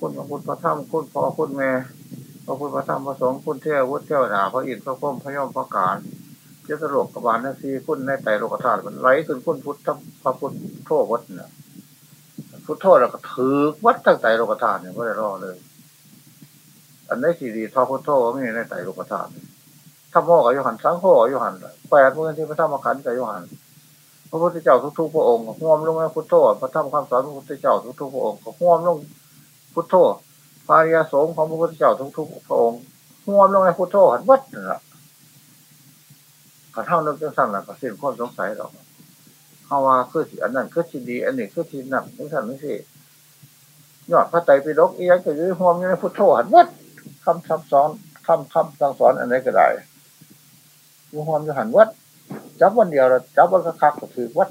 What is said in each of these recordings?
คุณพระพุทธพระธรรมคุณพ่อคุณแม่พระพุทธพระธรรมพระสงฆ์คุณเทววุฒิเทวดาพระอินทร์พระพุทธพระยมพระการเจ้าสโลกกบาลนาซีคุณในไตโลกธาตุมันไหลขึ้นคุณพุทธพระพุทธโทษวัดเนี่ยพุทธโทษแล้วก็ถือวัดตั้งไตโลกธาตุเนี่ยไม่ได้รอเลย อันนี้สีดีทอพุทธโทไม่ในไตโลกธาตุธรรมโมกับโยหันสังโฆกับโยหันแปดเมื่อที่พระธรรมขันธ์กับโยหันพระพุทธเจ้าทุกๆพระองค์ห่วมลงในพุทโธพระธรรมคำสอนพระพุทธเจ้าทุกๆพระองค์ห่วมลง พุทโธพาริยสงฆ์ของพระพุทธเจ้าทุกๆพระองค์ห่วมลงในพุทโธหันวัดนั่นแหละกระเท่านึกจังสั่นแหละก็สิ้นความสงสัยหรอกเขาว่าคือสิอันนั้นคือสิดี อันนี้คือสินั่นจังสั่นไม่ใช่ยอดพระไตรปิฎกอีหยังก็ยื้อห่วมอยู่ในพุทโธหันวัดคำคำสอนคำคำสั่งสอนอันไหนก็ได้อยู่ห่วมอยู่หันวัดจับวันเดียวเราจับวันคักๆก็ถือวัด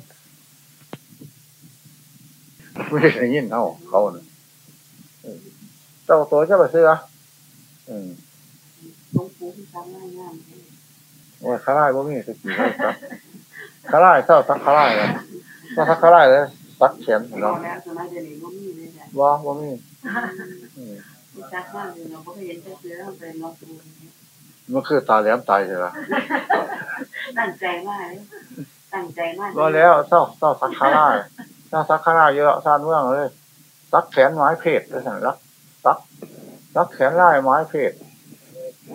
ไม่ได้ยินเขาเขาเนี่ย เจ้าตัวเจ้าไปซื้ออืมหลวงปู่ที่ทำง่ายง่ายว่าขาไล่บ่มีสกิลเลยครับขาไล่เจ้าสักขาไล่เลยถ้าสักขาไล่เลยสักเขียนรอเนาะแล้วสมัยเดี๋ยวนี้ก็มีเลยจ้ะว่าบ่มีอืมที่ชักมากเลยเราก็เห็นจะซื้อแล้วเป็นเราดูมันคือตาแหลมตายใช่ไหมตั้งใจมากเลยตั้งใจมากว่าแล้วเจ้าเจ้าสักขาไล่เจ้าสักขาไล่เยอะซานเมืองเลยสักแขนไม้เพชรด้วยสันรัก สักสักแขนไล่ไม้เพชร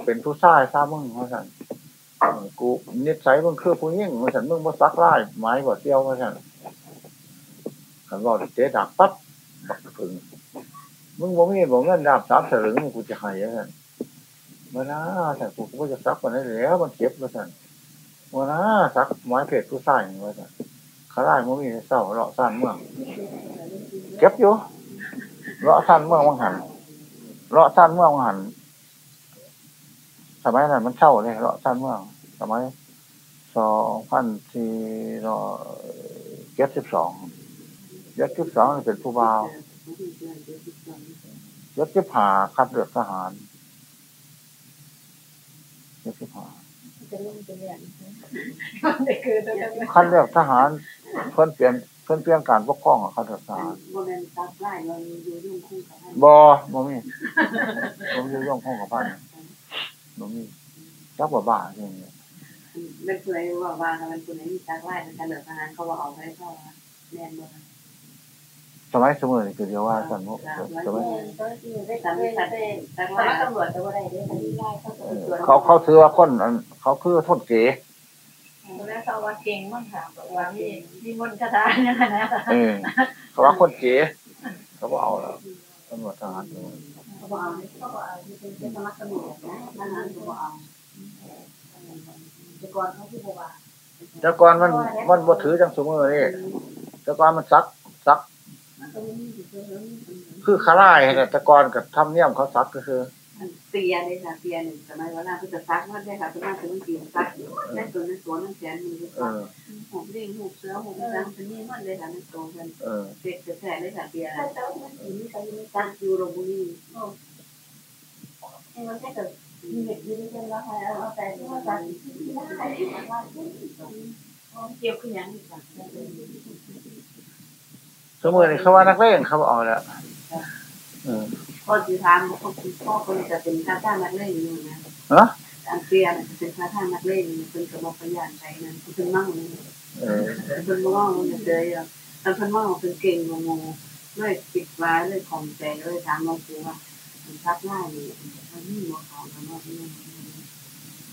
เป็นผู้ชายซาบมึงว่าสันกูนิสัยมึงคือผู้หญิงว่าสันมึงมาสักไล่ไม้บ่เที่ยวว่าสันขันบอกเจ๊ดักปั๊บบักถึงมึงบอกมีบอกเงินดาบสามสลึงกูจะห้ยังไงมาหนะแต่กูก็จะซักมันได้แล้วมันเจ็บมาสั่นมาหนะซักไม้เพชรผู้ใส่มาสั่นขาไล่มึงมีเศร้าเลาะสั้นเมืองเจ็บอยู่เลาะสั้นเมืองวังหัน เลาะสั้นเมืองวังหันสมัยนั้นมันเช่าเลยเลาะสั้นเมืองสมัยสองพันสี่ร้อยเจ็ดสิบสองเจ็ดสิบสองเป็นผู้บ่าวยศที่ผ่าคัดเลือกทหารยศที่ผ่าจะเล่นจะเรียนเด็กคือตัวกันคัดเลือกทหารเพิ่นเปลี่ยนเพิ่นเปลี่ยนการปกครองของคัดเลือกทหารโมเดลตัดไล่เราอยู่ยุ่งคู่กับให้บอบ่มีบ่มีย่องข้องกับพันบ่มีจักว่าบ้าอย่างเงี้ยเป็นเคยว่าว่ามันคนไหนมีตัดไล่เป็นการเหลือทหารเขาว่าเอาไว้เข้าแน่นบ่สมัยสมัยนี่คือเดียวว่าสันมุสมัยก็คือได้ทำได้ทำได้แต่ว่าตำรวจจะว่าได้ได้คดีไล่เขาเออเขาเขาถือว่าคนอันเขาคือทนเก๋ แล้วเขาว่าเก่งมากค่ะบอกว่ามีมีมนต์คาถาเนี่ยนะเออเขาว่าคนเก๋เขาบอกเอาแล้วตำรวจทหารเขาบอกเอาเขาบอกเอาที่เป็นสมัครตำรวจนะทหารเขาบอกเอาแต่ก่อนเขาที่บอกว่าแต่ก่อนมันมันบ่ถือจังสมือนี่แต่ก่อนมันซักซัก คือขาไล่เนี่ยแต่ก่อนกับทำเนียมเขาซักก็คือ เตียเลยค่ะเตียหนึ่งสมัยเวลาเพื่อจะซักมันได้ค่ะเป็นมาถึงเตียซักนั่นตัวนั้นตัวนั่นแขนมือเออหกเด้งหกเสือหกจังเป็นนี่มันเลยค่ะนั่นโตกันเด็กจะแท้เลยค่ะเตียซักอยู่โรบุรีมันแค่เกิดมีเด็กยืนยันว่าใครเอาแต่ว่าการเกี่ยวขึ้นยังอีกค่ะสมือนี่เขาว่านักเล่นเขาเอาแล้วเอ อพ่อจีทามพ่อคุณพ่อคนจะเป็นข้าท่านักเล่นอยู่นะฮะการเตียจะเป็นข้าท่านักเล่นเป็นกระบอกพยานใจนั้นเป็นมั่งเออเป็นมั่งมันเจอแล้วเป็นมั่งเป็นเก่งงงเลยปิดไว้เลยของใจเลยถามหลวงปู่ว่ามันทักง่ายนี่มันนี่หัวของกันว่า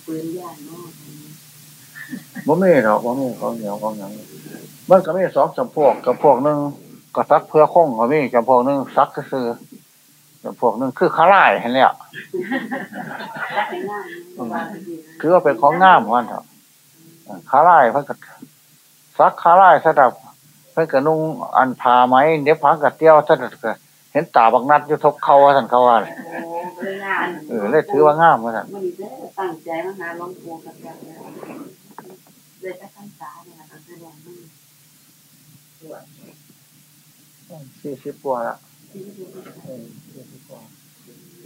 ปืนย่านเนาะบ่มีหรอกบ่มีของเหนียวของหยังมันก็มีสองจำพวกกับพวกหนึงก็ซักเพื่อคงก็มีจำพวกหนึงซักก็คือจำ พวกหนึงคือขาไล่เห็นแล้วทักง่ายคือว่าเป็นของงามมันเถอะเออขาไล่เพิ่นก็ซักขาไล่สดับเพิ่นก็นุ่งอันผ้าไหมเดี๋ยวผ้ากัเตี้ยวสดับก็เห็นตาบักนัดอยู่ทบเขาว่าซั่นเขาว่าโอ้เลยงานเออเลยถือว่างามว่าซั่นมันได้ตั้งใจมาหาหลวงปู่กับกันเลยจะตั้งสาเนี่ยนะแสดงมันสี่สิบกว่าละเออ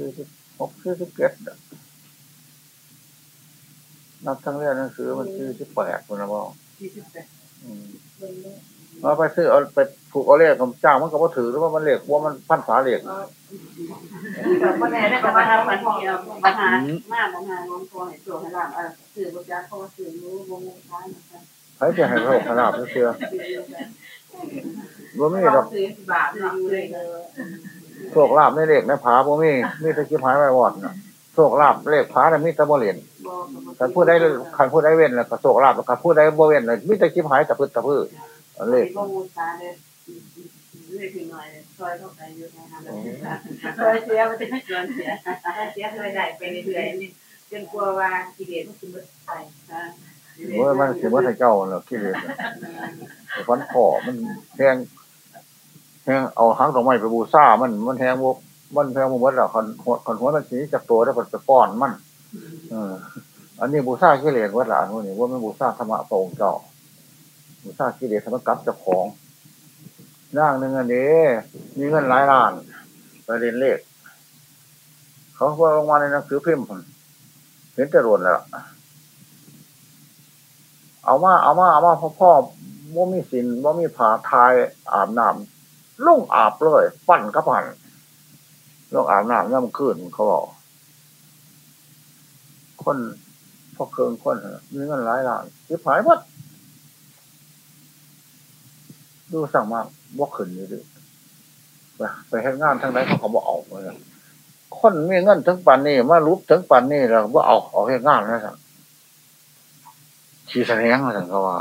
สี่สิบกว่าสี่สิบหกสี่สิบเจ็ดอะนับทั้งเรียนหนังสือมันสี่สิบแปดคนละบ่ที่สุดแต่อืมเป็นเราไปซื้อเอาไปผูกเอาเลขกับจ้างมันก็บ่ถือหรือว่ามันเลขว่ามันพันฝาเลขแบบว่าแน่ได้แต่กับว่าว่าถ้าทำปัปัญนหาเที่ยวปัญหามากปัญหาล้มตัวให้โจให้ลาบเออสื่อบุญญาเขาสื่อรู้วงช้างนะคะใครจะให้โลกขนาดเชื่อบ่มีดอก โชคลาภในเลขในผาบ่มีมีแต่คิดหายไปวอดน่ะโชคลาภเลขผาน่ะมีแต่บ่เหรียญบอกคันพูดได้คันพูดได้เว้นแล้วก็โชคลาภแล้วคันพูดได้บ่เว้นเลยมีแต่คิดหายตะพึดตะพื้อเลขบอกมูช้างเลยเลยถึงหน่อยซอยเข้าไปอยู่นะคะแล้วเคยเสียมันจะเกินเสียเสียเลยได้ไปเรื่อยๆจนกลัวว่ากิเลสมันจะไปค่ะโอ้ยมันสิว่าให้เจ้าน่ะคิดเลยแต่ฟันคอมันแทงแทง เอาหางดอกไม้ไปบูชามันมันแทงบ่มันแทงบ่หมดแล้วคันหัวคันหัวมันสิจากตัวแล้วก็ไปป้อนมันอันนี้บูชากิเลสวัดหลานวกนี้ว่าไม่บูชาธรรมะพระองค์เจ้าบูชากิเลสธรรมกับเจ้าของร่างหนึ่งอันนี้มีเงินหลายล้านไปเรียนเลขเขาว่าลงมาในหนังสือพิมพ์พุ่นเห็นแต่รวนแล้วเอามาเอามาเอามาพ่อพ่อว่ามีสินว่ามีผาทายอาบน้ำ ลุงอาบเลย ปั่นกับปั่นลงอาบน้ำย่ำขึ้นเขาบอกคนพอเคืองคนน่ะมีเงินหลายล้านสิหายหมดดูสั่งมากว่าขึ้นนี่ดิไปไปให้งานทางไหนเขาบอกเอาเลยคนมีเงินถึงปันนี่มารู้ถึงปันนี่แล้วว่าเอาเอาให้งานนะสั่งชี้แสดงมาสั่งเขาว่า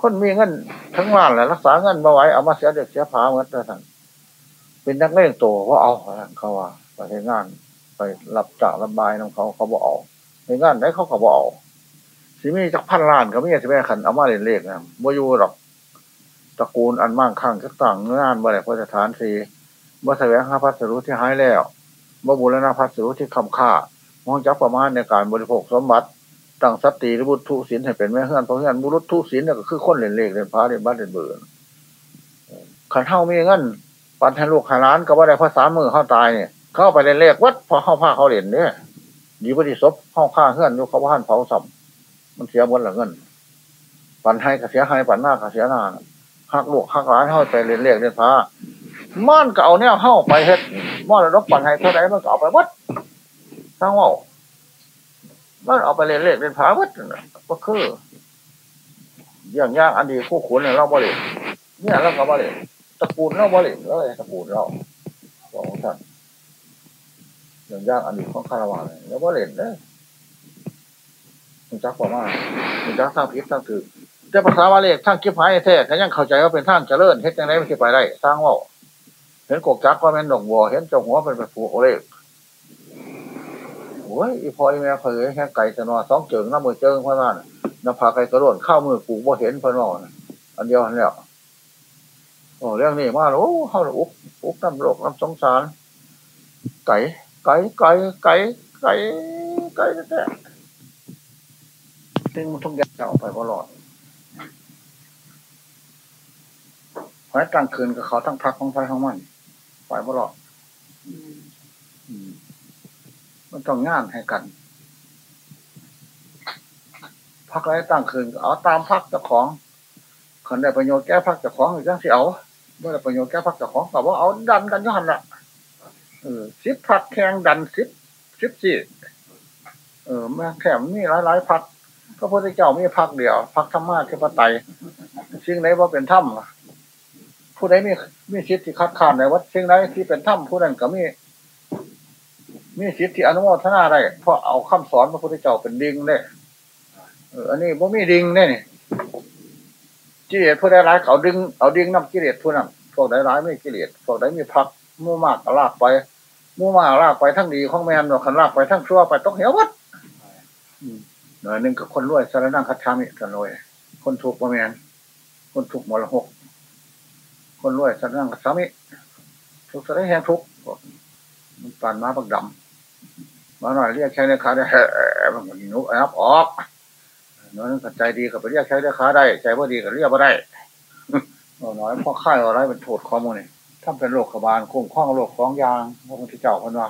คนมีเงินทั้งล้านแหละรักษาเงินมาไว้เอามาเสียเด็กเสียผาเหมือนกันสั่งเป็นนักเล่นโตว่าเอาสั่งเขาว่าไปให้งาน ไปรับจากระบายของเขาเขาบอกเอาในงานได้เขาก็บอกเอาสิมีจักพันล้านก็ไม่ใช่สิแม่ขันเอามาเล่นเลขนะบ่อยู่หรอกตระกูลอันมั่งคั่งจักต่างงานบ่ได้พระสถานสีบ่แสวงหาพัสดุที่หายแล้วบ่บูรณะพัสดุที่คำค่ามองจักประมาณในการบริโภคสมบัติ ตั้งสติหรือบุตรทุศิลให้เป็นแม่เฮือนเพราะเฮือนบุรุษทุศิลก็คือคนเล่นเลขเล่นพระเล่นบ้านเล่นเบื่อขันเท่ามีเงินปันให้ลูกห้ร้านก็บ่าได้ภาษามือเข้าตายเนี่ยเข้าไปเล่นเลขวัดพอเข้าผ้าเขาเล่นเนี่ยดีพอดีศพห้องฆ่าเฮือนอยู่เขาบ้านเผาสัมมันเสียหมดละเงินปันให้ก็เสียให้ปันหน้าก็เสียหน้าหักลูกหักหลานเข้าไปเล่นเลขเล่นพาม่อนก็เอาเนี่ยเข้าไปเฮ็ดม่อนรบปันให้เท่าไรมันก็เอาไปวัดสร้างว่า มันเอาไปเล่นเลขเล่นพาวัดก็คืออย่างยากอันดีคู่ขุนเราบ่เล่นเนี่ยเราก็บ่เล่นตระกูลเราบ่เล่นเลยตระกูลเราบอกท่านอย่างยากอันนี้ของคาราวานเลยแล้วว่าเนเลยมันจักกว่ามามันจักสร้างพิษสร้างถือแต่ภาษาวาเลขทางคิดหายแท้ก็ยังเข้าใจว่าเป็นทางเจริญเฮ็ดยังไงมันจะไปได้สร้างว่าเห็นกกจักก็เป็นดอกบัวเห็นจ้าหัวเป็นไปผูกเลข โอ้ยอีพออีแม่เคยแค่ไก่จะนอนสองเจิงน้ำมือเจิงเพราะว่าน้ำผาไก่กระโดดเข้ามือกูบ่เห็นพราะนอนอันเดียวอันแล้วโอ้เรื่องนี้มาแล้วโอ้เข้าอุกอุกน้ำโลกน้ำสงสาร ไก่ ไก่ไก่ไก่ไก่ไก่แท้ซึ่งทุกอย่างจะออกไปตลอดหอยกลางคืนกับเขาทั้งพักของไฟของมันไปตลอด มันต้องงานให้กัน พักไรตั้งคืนเอาตามพักเจ้าของคนได้ประโยชน์แก้พักเจ้าของหรือจังสิเอาเมื่อได้ประโยชน์แก้พักเจ้าของก็ว่าเอาดันกันย้อนละเออสิบพักแข่งดันสิบสิบสี่เออแม่แข่งมีหลายหลายพักก็พระพุทธเจ้ามีพักเดียวพักธรรมะเทพไตยสิ่งไหนว่าเป็นถ้ำผู้ใดมีมีสิทธิ์ที่คัดค้านในวัดสิ่งไหนที่เป็นถ้ำผู้นั้นก็มี มีสิทธิอนุโมทนาได้เพราะเอาคำสอนพระพุทธเจ้าเป็นดิงเลยเอออันนี้บ่มีดิงเนี่ยนี่กิเลสผู้ใดร้ายเขาดึงเอาดิงนำกิเลสผู้นั้นพวกใดร้ายไม่กิเลสพวกใดมีพักมู่มากลากไปมู่มากลากไปทั้งดีของแมนหนวขันลากไปทั้งชั่วไปต้องเหววัดหน่อยหนึ่งกับคนรวยสารนั่งคัดชามิกันรวยคนถูกประแมนคนถูกมรหก คนรวยสารนั่งคัดชามิทุกสารแห่งทุกมันปานมาบักดำ มาหน่อยเรียกใช้ในขาได้มันนุอับออกน้อยนึงใจดีกับไปเรียกใช้ได้ขาได้ ใจว่าดีกับเรียกว่าได้น้อยพ่อค่ายอะไรเป็นโทษข้อมูลนี่ถ้าเป็นโรคขบาลคุ้มข้องโรคของยางพระพุทธเจ้าคนว่า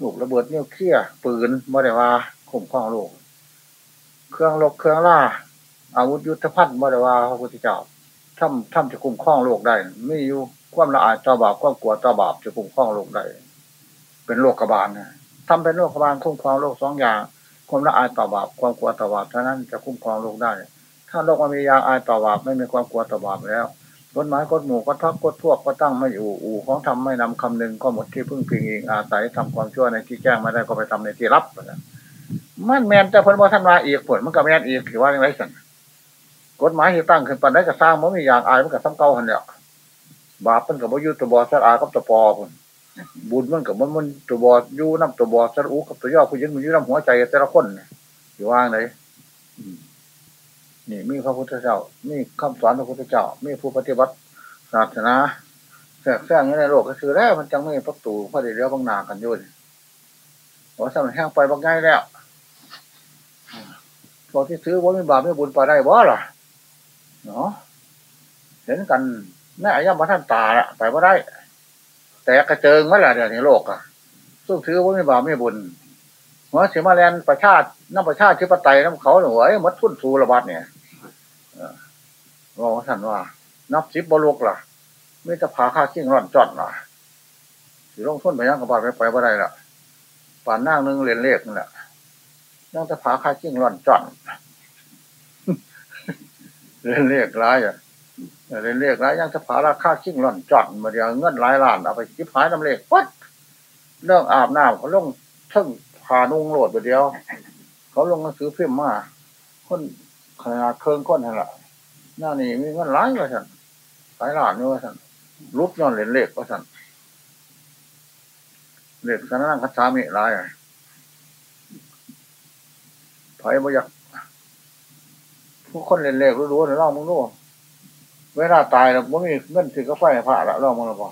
ลูกระเบิดนิ้วเคี้ยปืนไม่ได้ว่าคุ้มข้องโรคเครื่องลบเครื่องล่า อาวุธยุทธภัณฑ์บ่ได้ว่าพระพุทธเจ้าทำทำจะคุ้มครองโลกได้ไม่อยู่ความละอายต่อบาปความกลัวต่อบาปจะคุ้มครองโลกได้เป็นโลกกบาลนะ ทำเป็นโลกกบาลคุ้มครองโลกสองอย่างความละอายต่อบาปความกลัวต่อบาปเท่านั้นจะคุ้มครองโลกได้ ถ้าโลกมันมียาอายต่อบาปไม่มีความกลัวต่อบาปแล้วกฎหมายกฎหมู่กฎทักกฎพวกก็ตั้งไม่อยู่อู่ของทำไม่นำคำนึงก็หมดที่พึ่งพิงเองอาศัยทำความชั่วในที่แจ้งไม่ได้ก็ไปทำในที่รับมันแมนแต่พ้นว่าท่านมาอีกผลมันก็แมนอีกถือว่าอย่างไรสั่นกฎหมายที่ตั้งขึ้นปันได้ก็สร้างมันมีอย่างอายมันก็ซ้ำเก่าหันเนี่ยบาปมันกับว่ายุตัวบอสอากับตัวปอคน บุญมันกับมันมันตัวบออยู่น้ำตัวบอดสระอุกับตัวย่อผู้ยิงมันยู่น้ำหัวใจแต่ละคนอยู่ว่างไหนนี่มีพระพุทธเจ้า มีคำสอนพระพุทธเจ้า มีผู้ปฏิบัติศาสนาแทรกแซงในโลกก็คือแล้วมันจังไม่ประตูพระเดียวบางนากันยุ่นว่าสมัยแห้งไปบางง่ายแล้วพอที่ซื้อว่ามีบาปไม่บุญไปได้บ่ล่ะเนาะเห็นกันแม่ย่ำมาท่านตาละไปว่ได้ ต่กระเจิงว่าละเดี๋ยวนี้โลกอะสู้ซื้อว่ามีบาปไม่บุญหัวเสียมาแลนประชาติน้ำประชาธิปไตยน้ำเขาหน่วยมัดทุ่นสูระบาดเนี่ยบอกท่านว่า นับสิบบลูกล่ะไม่จะพาค่าขิ้งร่อนจอดล่ะสิลงทุนไปยังกระบาดไปไปว่าได้ล่ะป่านนั่งนึงเรียนเลขนั่นแหละยังจะพาค่าขิ้งร่อนจอดเรียนเลขร้ายอะ เรียนเลขร้ายยังจะพาราคาขิ้งร่อนจอดมาเดียวเงินหลายล้านเอาไปคิดหายน้ำเลขปั๊ดเรื่องอาบน้ำเขาลงทึ่งพานุ่งโหลดไปเดียว เขาลงหนังสือเพิมมาคนขนาดเครื่องก้นนั่นแหละหน้านี่มีเงินหลายว่าสันหลายล้านนี่ว่าสันรูปย้อนเหรียญเลขว่าสันเลขสนั่งคัจฉามิหลายอะไผ่บ่อยากผู้คนเรียนเลขรู้ๆเนี่ยลองมึงรู้ เวลาตายแล้วบ่มีเงินถือกาแฟผ่าละลองมึงละบ่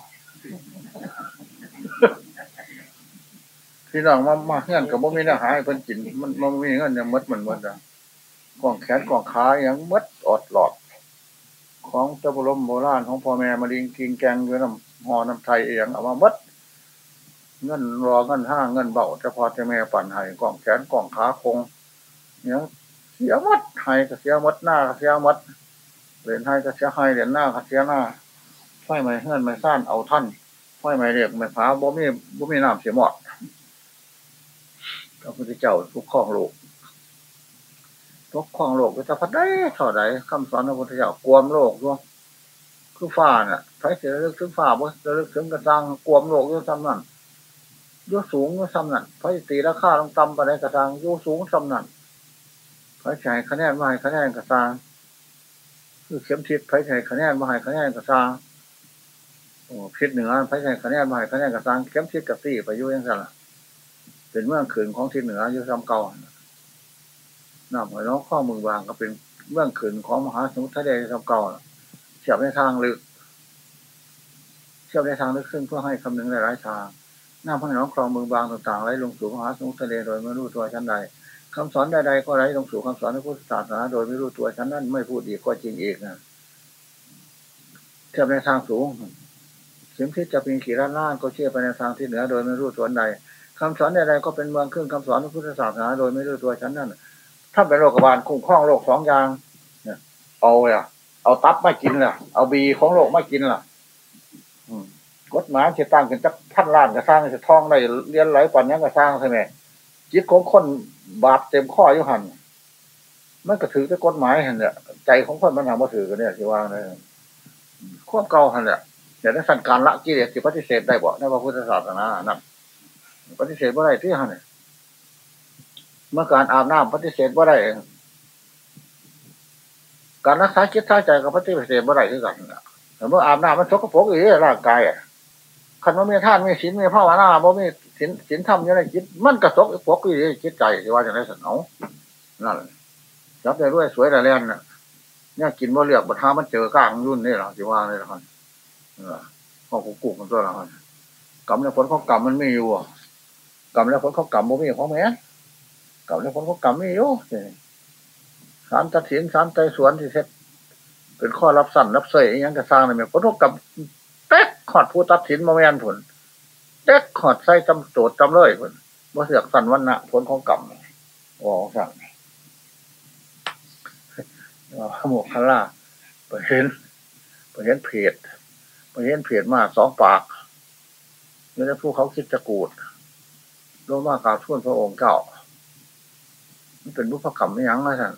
พี่น้องมามาเงินกับบ่มีเนื้อหาให้เพิ่นกิน มันมันมีเงินยังมดมันมดอะกล่องแขนกล่องขายังมดอดหลอด ของเจ้าบรมโบราณของพ่อแม่มาลิงกิงแกงอยู่น้ำหอน้ำไทยเองเอามามดเงินรอเงินห้าเงินเบาเฉพาะเจ้าแม่ปั่นไห้กล่องแขนกล่องขาคงเนี่ยเสียมดไห้ก็เสียมดหน้าก็เสียมด เหรียญไห้ก็เสียไห้เหรียญหน้าก็เสียหน้าไฟไม้เงินไม่ซ่านเอาท่านไฟไม้เรียกไม่ฟ้าบ่มีบ่มีน้ำเสียหมดพระพุทธเจ้าทุกข้องโลกทุกข้องโลกจะพัดได้เท่าใดคำสอนพระพุทธเจ้ากวมโลกด้วยคือฟ้าน่ะใครเสียลึกถึงฟ้าบ่จะลึกถึงกระซังกวมโลกด้วยซ้ำนั่นยกสูงด้วยซ้ำนั่นพระตีราคาลงต่ำไปในกระซังยกสูงซ้ำนั่นพระชัยคะแนนมาให้คะแนนกระซัง คือเข็มทิศพระชัยคะแนนมาให้คะแนนกระซังโอ้พิษเหนือพระชัยคะแนนมาให้คะแนนกระซังเข็มทิศกับสี่ไปยุ่ยังสั่นละเป็นเมืองขืนของทิศเหนืออยู่ซ้ำเก่าน้ำหอยน้องข้อมือบางก็เป็นเมืองขืนของมหาสมุทรทะเลซ้ำเก่าเฉียบในทางลึกเฉียบในทางลึกซึ่งเพื่อให้คำนึงในหลายทางน้ำพังน้องคลองมือบางต่างๆไหลลงสู่มหาสมุทรทะเลโดยไม่รู้ตัวชั้นใด คำสอนใดๆก็ไหลลงสู่คำสอนในพุทธศาสนาโดยไม่รู้ตัวชั้นนั้นไม่พูดอีกก็จริงอีกนะเทียบในทางสูงเสียงที่จะเป็นขีราล้านก็เชื่อไปในทางที่เหนือ โดยไม่รู้ตัวใดคำสอนใดๆก็เป็นเมืองขึ้นคำสอนในพุทธศาสนาโดยไม่รู้ตัวชั้นนั้นถ้าเป็นโรคบาลคุ้มครองโรคสองอย่างเอาอะเอาตับไม่กินล่ะ เอาบีของโลกไม่กินล่ะกฎหมายจะตั้งกันจักพันล้านก็สร้างจะท่องได้เรียนไหลปันยังก็สร้างใช่ไหม จิตของคนบาปเต็มข้ออยู่หันมันก็ถือแต่กฎหมายหันเนี่ยใจของคนมันทำมาถือกันเนี่ยที่ว่างเลยควบเก่าหันเนี่ยแต่ในสั่งการละกิเลสที่ปฏิเสธได้บ่ในพระพุทธศาสนานั่นปฏิเสธว่าไรที่หันเนี่ยเมื่อการอาบน้ำปฏิเสธว่าไรการรักษาจิตท้าใจกับปฏิเสธว่าไรที่กันแต่เมื่ออาบน้ำมันสกปรกอีร่างกายอะคันว่ามีท่านมีศีลมีภาวนาบ่มี ศีลศีลธรรมอยู่ในจิต มันกระสกปรกอีจิตใจที่ว่าอย่างไรสันเอานั่นรับได้ด้วยสวยแต่แรงน่ะเนี่ยกินบ่เลือกบัตรมันเจอกลางยุ่นนี่หรอที่ว่านี่หรอข้อกุกกุมันตัวละกรรมและผลของกรรมมันไม่อยู่กรรมและผลของกรรมบ่มีของแม่กรรมและผลของกรรมไม่อยู่สารตัดสินสารไต่สวนที่เสร็จเป็นข้อรับสั่นรับเสยอยังกระสร้างเลยผลของกรรมเป๊กขอดผู้ตัดสินมาแม่นผล เป๊กขอดใส่ตำโจดตำเลยผลว่าเสือกสันวันนะผลของกรรมอ๋อสั่งพระโมกขล่าไปเห็นไปเห็นเพจไปเห็นเพจมากสองปากแล้วผู้เขาคิดจะกูดลงมากราบทูลพระองค์เจ้ามันเป็นบุพกรรมไม่ยั้งนะท่าน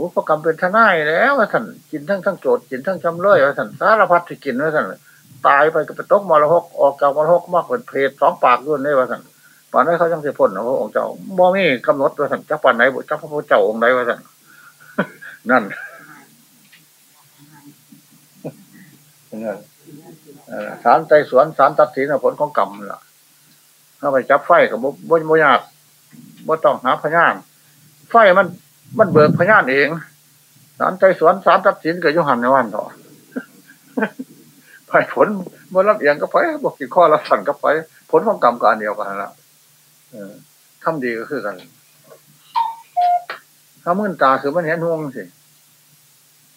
บุพกรรมเป็นทนายแล้วท่านกินทั้งทั้งโจทย์กินทั้งจำเลยว่าท่านสารพัดที่กินว่าท่าน ตายไปก็ไปตกมรหกออกจากมรหกมากเป็นเพจสองปากด้วยนี่ว่าท่นป่านนั้นเขาจังสิพ้นนะพระองค์เจ้าบ่มีกำหนดว่าท่นจักป่านไหนจักพระพุทธเจ้าองค์ใดว่าท่นนั่นสารไต่สวนสารตัดสินผลของกรรมล่ะ ถ้าไปจับไฟกับบ่บ่ยากบ่ต้องหาพยานไฟมัน มันเบิกพยานเองสารไต่สวนสารตัดสินกับยุหันในวันต่อ ไปผลบ่อรับเอียงก็ไปบอกกี่ข้อรับสั่นก็ไป ผลของกรรมก็อันเดียวกันละทำดีก็คือกัน ถ้ามื่นตาคือมันเห็นห่วงสิ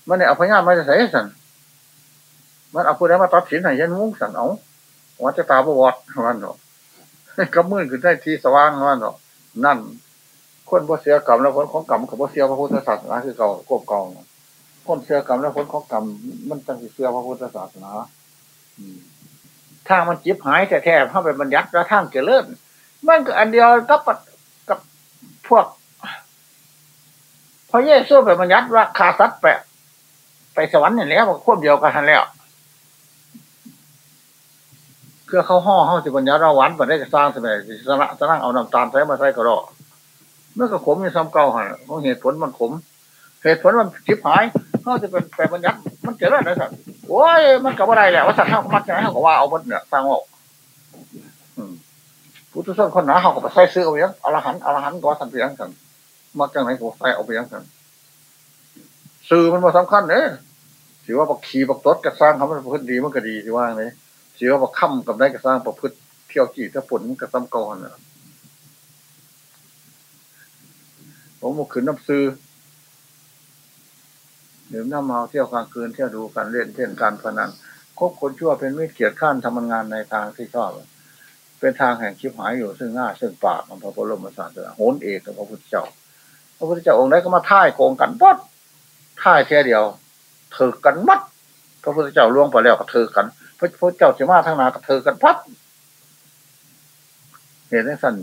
มันเนี่ยเอาพยานมาจะใส่สันมันเอาผู้ใดมาตัดสินให้เห็นห่วงสันเอาวัดจะตาบวชวันหรอกก็มื่นขึ้นได้ทีสว่างวันหรอกนั่นคนบ่เสียกรรมแล้วผลของกรรมกับบ่เสียพระพุทธศาสนาคือเก่ากบเก่าคนเสียกรรมแล้วผลของกรรมมันจังสิเสียพระพุทธศาสนา ทางมันจิบหายแท้ๆเข้าไปบรรยัติแล้วทางเจริญมันก็อันเดียวกับกับพวกพระเยซูไปบรรยัติว่าขาสัตว์แปะไปสวรรค์เนี่ยแล้วมันควบเดียวกันแล้วคือเขาห่อเขาสิบรรยัติเราหวานไปได้ก็สร้างสมัยสนะสนะเอาน้ำตาลใส่มาใส่กระรอกเมื่อก็ขมมีซ้ำเก่าหันเพราะเหตุผลมันขม เหตุผลมันชิบหายเขาจะเป็นแปลบรรยัติมันเจริญนะสัตว์ โอ้ยมันกับอะไรแหละว่าสัตว์เขามักจะให้เขาว่าเอาหมดเนี่ยสร้างออกพุทธส้นคนหนาเขาก็ไปใส่ซื้อเอาอย่างอรหันอรหันก็สันเพียงสันมักจังไหนก็ใส่เอาไปยังสันซื้อมันมาสำคัญเนี่ยถือว่าบักขี่บักตดกระสร้างเขามันพื้นดีมันก็ดีที่ว่าไงถือว่าบักค่ำกับได้กระสร้างประพฤติเที่ยวจีถ้าผลมันกระซ้ำก่อนนะผมมาขึ้นน้ำซื้อ ดื่มน้ำเมาเที่ยวกลางคืนเที่ยวดูการเล่นเที่ยนการพนันคบคนชั่วเป็นมิตรเกียรติข้านทำงานในทางที่ชอบ เป็นทางแห่งชิบหายอยู่ซึ่งหน้าซึ่งปากของพระบรมศาสดาโหนเอกของพระพุทธเจ้า พระพุทธเจ้าองค์ไหนก็มาท่ายโกงกันปัดท่ายแค่เดียวเถือกันมัด พระพุทธเจ้าล่วงไปแล้วก็เถือกัน พระพุทธเจ้าจะมาทางนาก็เถือกันพัดเหตุนั้นสั่น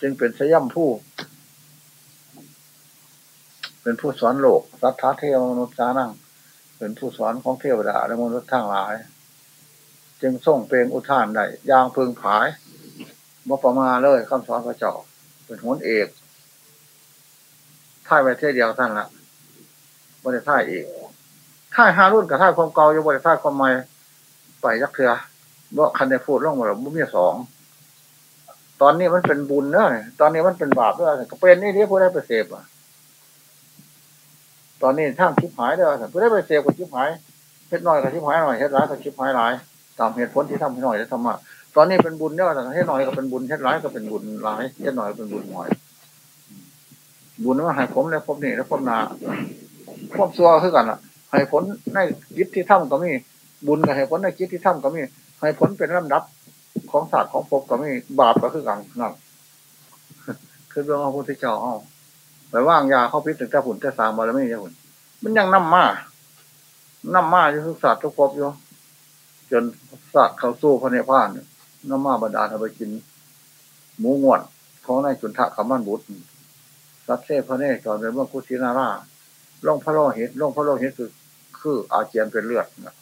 จึงเป็นสยามผู้ เป็นผู้สอนโลกรัฐาเทวมนุษย์จานั่ง เป็นผู้สอนของเทวดาและมนุษย์ทั้งหลาย จึงส่งเป็นอุทานได้ยางพึงผายบ่ประมาเลยคำสอนพระเจ้าเป็นหุนเอกท่ายไปเท่เดียวท่านละบริท่ายอีกท่ายห้ารุ่นกับท่ายความเก่าอยู่บริท่ายความใหม่ไปยักเถื่อบ่คันในพูดร่องมาแบบบุ้มีสองตอนนี้มันเป็นบุญเนอะตอนนี้มันเป็นบาปด้วยก็เป็นนี่ที่ผู้ได้ไปเสพอะ ตอนนี้ท่านชิบหายด้วยผู้ได้ไปเสพกับชิบหายเฮ็ดน้อยกับชิบหายหน่อยเฮ็ดร้ายกับชิบหายหลาย ตามเหตุผลที่ทำให้หน่อยได้ทำมาตอนนี้เป็นบุญเนี่ยแต่ให้หน่อยก็เป็นบุญเฮ็ดร้ายก็เป็นบุญร้ายเฮ็ดหน่อยเป็นบุญหน่อย บุญว่าให้ผมแล้วผมนี่แล้วผมนาพวกซัวคือกันอะให้ผลในจิตที่ทำก็มีบุญกับให้ผลในจิตที่ทำก็มีให้ผลเป็นลำดับของศาสตร์ของภพก็มีบาปก็คือกันนั่นคือเรื่องพระพุทธเจ้าเอา ไปว่างยาเข้าพิษถึงแต่ผุนแต่สามบารมีเนี่ยผุนมันยังนำมาน้ำมาอยู่ทุกศาสตร์ทุกภพอยู่จนสัตว์เขาสู้พระเนพานน้ำมาบรรดาเอาไปกิน หมูงวดของนายจุนทะขมันบุตรสัตเซพระเนจอนในเมื่อกุศินาราล่องพระโลหิตล่องพระโลหิตคือ คืออาเจียนเป็นเลือดนะ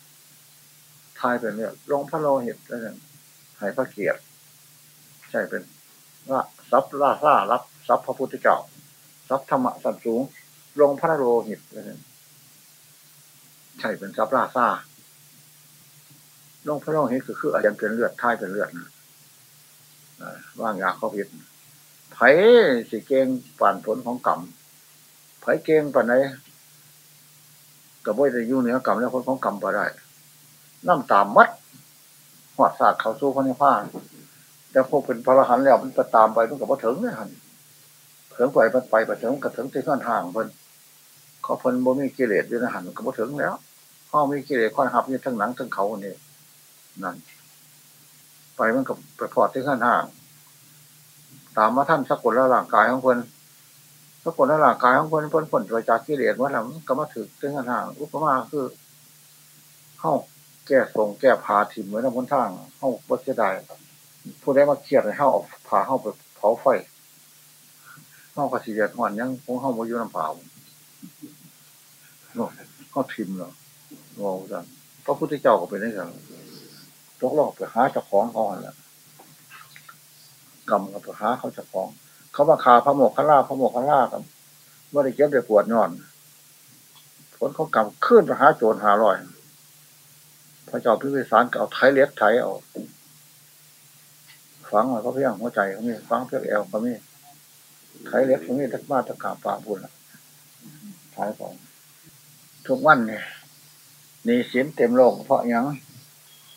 ทายเป็นเลือดล่องพระโลหิตนั่นให้พระเกียรติ ใช่เป็นว่าทรัพย์ราซารับทรัพย์พระพุทธเจ้า รัพย์ธรรมะสัตสูงลงพระโลหิตใช่เป็นทรัพย์ราซาลงพระร่องเห็นคือคืออาจจะเป็นเลือดท้ายเป็นเลือดว่างยาเขาพิษไผ่สีเกงปั่นผลของกรรมไผ่เกงปั่นไหนกับว่าจะยู่เหนือกรรมแล้วผลของกรรมไปได้น้ำตามมัดหัวศาสตร์เขาสู้พระนิพพานแต่พวกเป็นพระรหันแล้วมันจะตามไปมันกับว่าถึงเนี่ยหัน ถึงไปมันไปไปถึงกับถึงที่ข้านห่างเพิ่นเขาเพิ่นบ่มีกิเลสด้วยนหันกับว่าถึงแล้วห้องมีกิเลสข้อนหับนี่ทั้งหนังทั้งเขาเนี่นั่น ไปมันกับไปพอดที่ข้างห่าง ตามมาท่านสกุลแล้วร่างกายของคนสกุลในร่างกายของคนพ้นผลไปจากกิเลสว่าแล้วมันก็มาถึงถึงขนห่าดอุปมาคือเข้าแก้ส่งแก้ผาถิ่มไว้ในบนทางเข้าวัดเสียดายผู้ได้มาเครียดให้เข้าเอาผาเข้าไปเผาไฟ เข้ากระสีเดือดหอนยังคงเข้ามาอยู่น้ำเผาเนาะเข้าถิ่มเนาะงงจังพระพุทธเจ้าก็เป็นได้ยังตกลงไปหาเจ้าของเขาหั่นแหละกรรมกับไปหาเขาเจ้าของ เขามาคาพระโมกขลาพระโมกขลากับเมื่อได้เก็บได้ปวดนอนผลเขากำขึ้นไปหาโจรหาลอย พระเจ้าพิพิสารก็เอาไทยเล็กไทยเอาฟังมาเขาเพียงหัวใจเขามีฟังเพียงแอลเขามี ไทยเล็กเขามีทักมาตะขาบป่าบุญละไทยของทุกวันเนี่ยนี่สินเต็มโลกเพราะยัง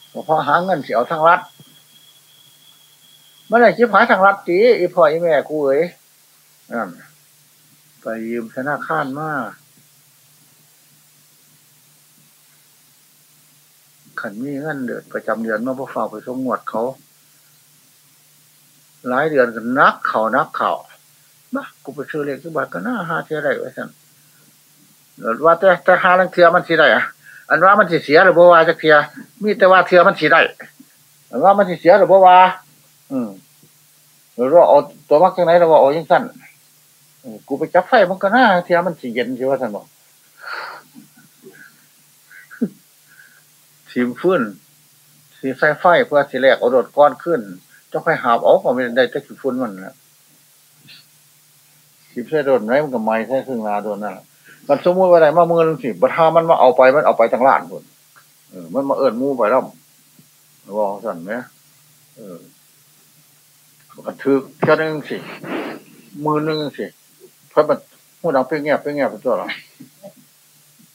เพราะหาเงินเสียเอาทางรัฐเมื่อไหร่ชิบหายทางรัฐจีอีพ่ออีแม่กูเอ้ยนั่นไปยืมธนาคารมาขันมีเงินเดือนประจำเดือนมาพวกฝากไปสมงวดเขา หลายเดือนกันนักเขานักเข่า มากูไปซื้อเลขที่บัตรก็น่าหาเท่าไรไว้สั่นหรือว่าแต่แต่หาลังเทียมันสิได้อะอันว่ามันสิเสียหรือบ่ว่าจะเทียมีแต่ว่าเทียมันสิได้อันว่ามันสิเสียหรือบ่ว่า อืมหรือว่าเอาตัวมักจังไหนเราว่าเอายังสั้นกูไปจับไฟมันก็น่าเทียมันสิเย็นสิว่าท่านบอกทีมฟื้นสีใส่ไฟเพื่อสิแรกเอาโดดก้อนขึ้นจ้าค่อยหาบออกก็ไม่ได้จะขี้ฟุ้นมันนะ ทีมใส่โดดไหนมันก็ไม่ใช่ครึ่งนาโดนนั่นแหละมันสมมติว่าอะไรมาเมืองสิบัดหามันมาเอาไปมันเอาไปทางล้านคนเออ มันมาเอิญมูไปแล้วว่าสั่นไหมเออมันถือแค่นึงสิมือนึงสิเพราะมันหูดังเพ่งเงียบเพ่งเงียบเป็นตัวหรอ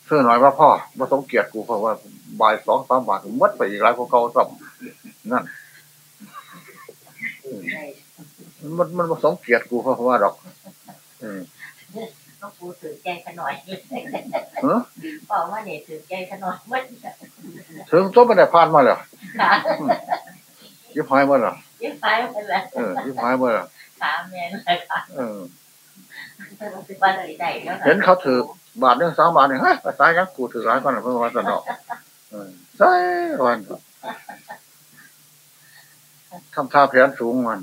เสื้อหน่อยว่าพ่อมาสมเกียรติกูเพราะว่าบ่ายสองสามบาทมัดไปอีกหลายกว่าเก่าซ้ำนั่นมันมันมาสมเกียรติกูเพราะว่าดอกเออ ต้องปูถือใจขน่อยเออบอกว่าเนี่ยถือใจขน่อยมันถึงต้นไม่ได้ผ่านมาแล้วขายิบหายมาแล้วยิ่งไปไปแล้วเออยิบหายมาแล้วขาแม่เลยค่ะเออวันไหนได้แล้วเห็นเขาถือบาทหนึ่งสามบาทหนึ่งเฮ้ยภาษายังกูถือร้ายก่อนเพื่อว่าสนอกเออใช่วันทำท่าแผนสูงมัน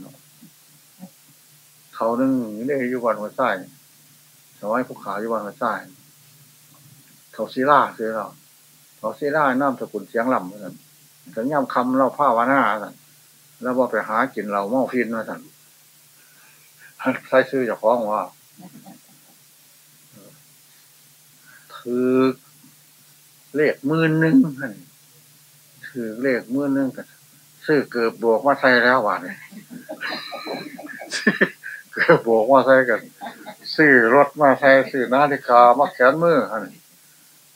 เขานึ่งได้ยู่วันหัวใต้สมัยภูเขาอยู่วันหัวใต้เขาซีล่าเสียเราเขาซีล่าน้ำสกุลเสียงลำเหมือนกันถึงย่ำคำเราผ้าวานาสันแล้วว่าไปหากินเราเมาฟินมาสันใส่ซื้อจากของว่าถือเลขมื่นหนึ่งถือเลขมื่นหนึ่งกันซื้อเกือบบวกมาใส่แล้วหวานเนี่ย บบวกมาใส่กัน ซื้อรถมาใส่ซื้อนาฬิกามาแขนมืออัน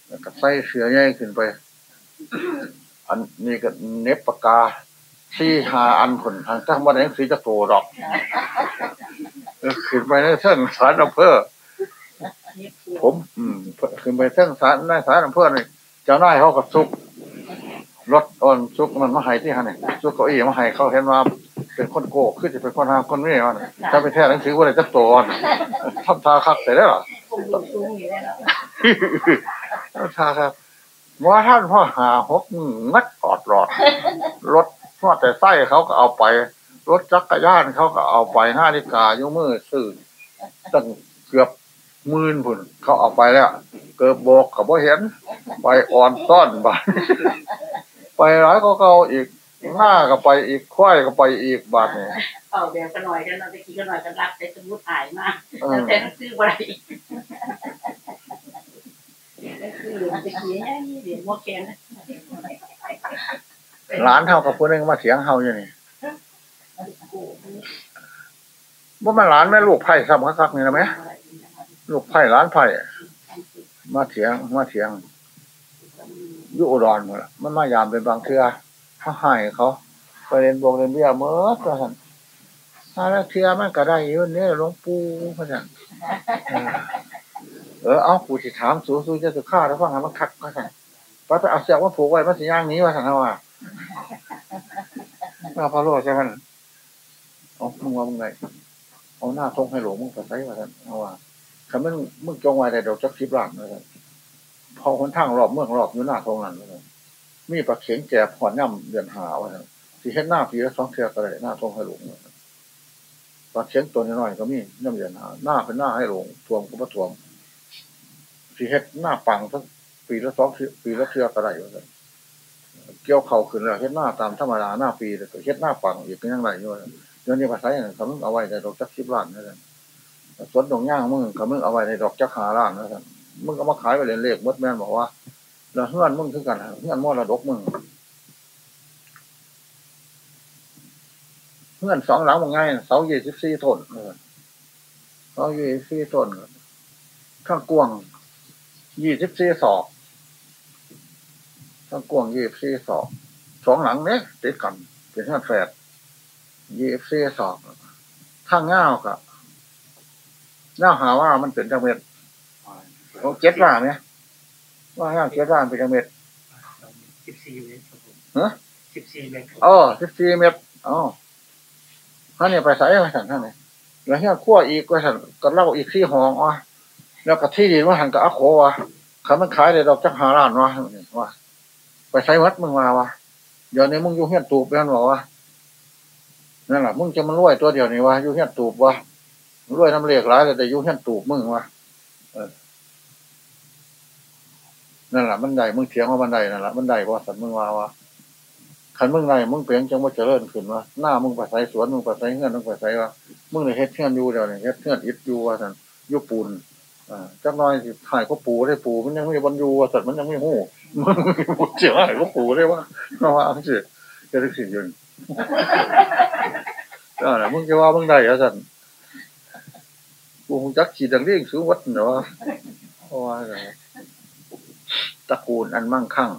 แล้วก็ใส่เสือใหญ่ขึ้นไป อันนี้ก็เน็บปากกาสี่หาอันผลทางตั้งวันนี้สีจะโตดอกขึ้นไปในเส้นสารอำเภอผมอืมขึ้นไปเส้นสารนายสารอำเภอนี่เจ้านายเขาก็ซุกรถอ่อนซุกมันมาให้ที่ฮันนี่ซุกเก้าอี้มาให้เขาเห็นว่า เป็นคนโกขึ้นจะเป็นคนหาคนไม่อ่อนถ้าไปแท้หนังสือว่าอะไรจะโตอ่อนทำทาคักเสร็จแล้วเหรอปูสูงอยู่แล้วทำทาครับว่าท่านพ่อหาหกงัดออดรอดรถพ่อแต่ไส้เขาก็เอาไป รถจักรยานเขาก็เอาไปนาฬิกายุมือสื่อตั้งเกือบหมื่นพุ่นเขาเอาไปแล้ว เกือบโบกกับบ่เห็น ไปอ่อนต้อนบาดไปร้ายก็เก่าอีก หน้าก็ไปอีกควายก็ไปอีกบาทเนี่ยเป่าแบบกันหน่อยกันเราจะกินกันหน่อยกันรักแต่สมมติถ่ายมากเออแต่ต้องซื้ออะไรคือจะขี้เนี่ยเดี๋ยวมัวแกนร้านเท่ากับผู้หนึงมาเถียงเฮาอยู่นี่ว่ามันหลานแม่ลูกไผ่ซ้ำคักๆนี่นะไหมลูกไผ่ร้านไผ่มาเถียงมาเถียงอยู่อุดรหมดละมันมายามเป็นบางเทื่อ เขาให้เขาไปเรียนบวกเรียนเบี้ยเมื่อตอนนั้นถ้าแล้วเทื่อมันก็ได้อยู่เนี่ยหลวงปู่พระจันเออเอาปู่สิถามสูสูจะสุข้าแล้วฟังห้มันคักก็สั่นไปไปเอาเสียกมาผูกไว้มันสิย่างนี้ว่าสันเขาว่ามาพระโลใช่ไหมเอามึงว่ามึงไงเอาหน้าทงให้หลวงมึงไปใส่ว่าสันเขาว่าคำมึงมึงจงไว้ในดอกจักสิบล้านนะครับพอคนทางรอบเมืองรอบอยู่หน้าทงนั้นนะครับ มีปลาเข็งแก่ผ่อนย่ำเดือนหาว่าครับที่เห็นหน้าปีละสองเทือกอะไรหน้าทงให้หลงปลาเข็งตัวน้อยก็มีย่ำเดือนหาหน้าเป็นหน้าให้หลงทวมก็บ่ทวมที่เห็ดหน้าปังสักปีละสองปีละเทือกอะไรว่าครับเกี่ยวเข่าขึ้นแล้วเห็ดหน้าตามธรรมดาหน้าปีแต่เห็ดหน้าปังอีกเป็นยังไงอยู่นะครับเดี๋ยวนี้ภาษาอย่างนั้นเขามึงเอาไว้ในดอกจักสิบล้านนะครับสวนดงย่างมึงก็มึงเอาไว้ในดอกจักหาล้านนะครับมึงก็มาขายไปเรียนเลขมดแม่นบอกว่า แล้วเฮือนมึงคือกันเฮือนมอระดกมึงเฮือนสองหลังมึงไงเสายี่สิบสี่ต้นเออเสายี่สิบสี่ต้นข้างกวางยี่สิบสี่ศอกข้างกวางยี่สิบสี่ศอกสองหลังเนี้ยติดกันเป็นเฮือนแฝดยี่สิบสี่ศอกข้างเง้ากับน่าหาว่ามันเป็นจังเม็ดเขาเจ็ดว่าไหม ว่าห้าเจ็ดว่าเป็นจังเม็ดสิบสี่เมตรครับผมฮะสิบสี่เมตรครับอ๋อสิบสี่เม็ดอ๋อท่านเนี่ยไปใส่ไปสั่นท่านเนี่ยแล้วเฮียขั้วอีกก็สั่นก็เล่าอีกที่ห้องอะแล้วก็ที่ดินว่าหันกับอะโควะเขามันขายได้ดอกจักหาล้านวะว่าไปใส่วัดมึงมาวะเดี๋ยวนี้มึงอยู่เฮียนตูบแล้วบอกว่านั่นแหละมึงจะมันรวยตัวเดียวนี่วะอยู่เฮียนตูบวะรวยน้ำเลียกหลายเลยแต่อยู่เฮียนตูบมึงวะ นั่นแหละมันได้มึงเถียงว่ามันได้นั่นแหละมันได้ว่าสันมึงว่าว่าขันมึงไงมึงเปลี่ยนจังว่าเจริญขึ้นว่าหน้ามึงไปใส่สวนมึงไปใส่เงื่อนมึงไปใส่ว่ามึงเลยเฮ็ดเงื่อนอยู่เดียวนี่ยเฮ็ดเงื่อนอิดอยู่ว่าสันยุปูนอ่าจักน้อยสิถ่ายก็ปูได้ปูมันยังไม่บรรยูว่าสันมันยังไม่หูมึงมึงเจียวถ่ายก็ปูได้ว่าเพราะว่าอันสิจะได้สิ่งยืนก็แหละมึงจะว่ามึงได้เหรอสันกูคงจักขีดดังเรี่ยงสูงวัดเนาะเพราะว่าอ ตระกูลอันมั่งคั่ง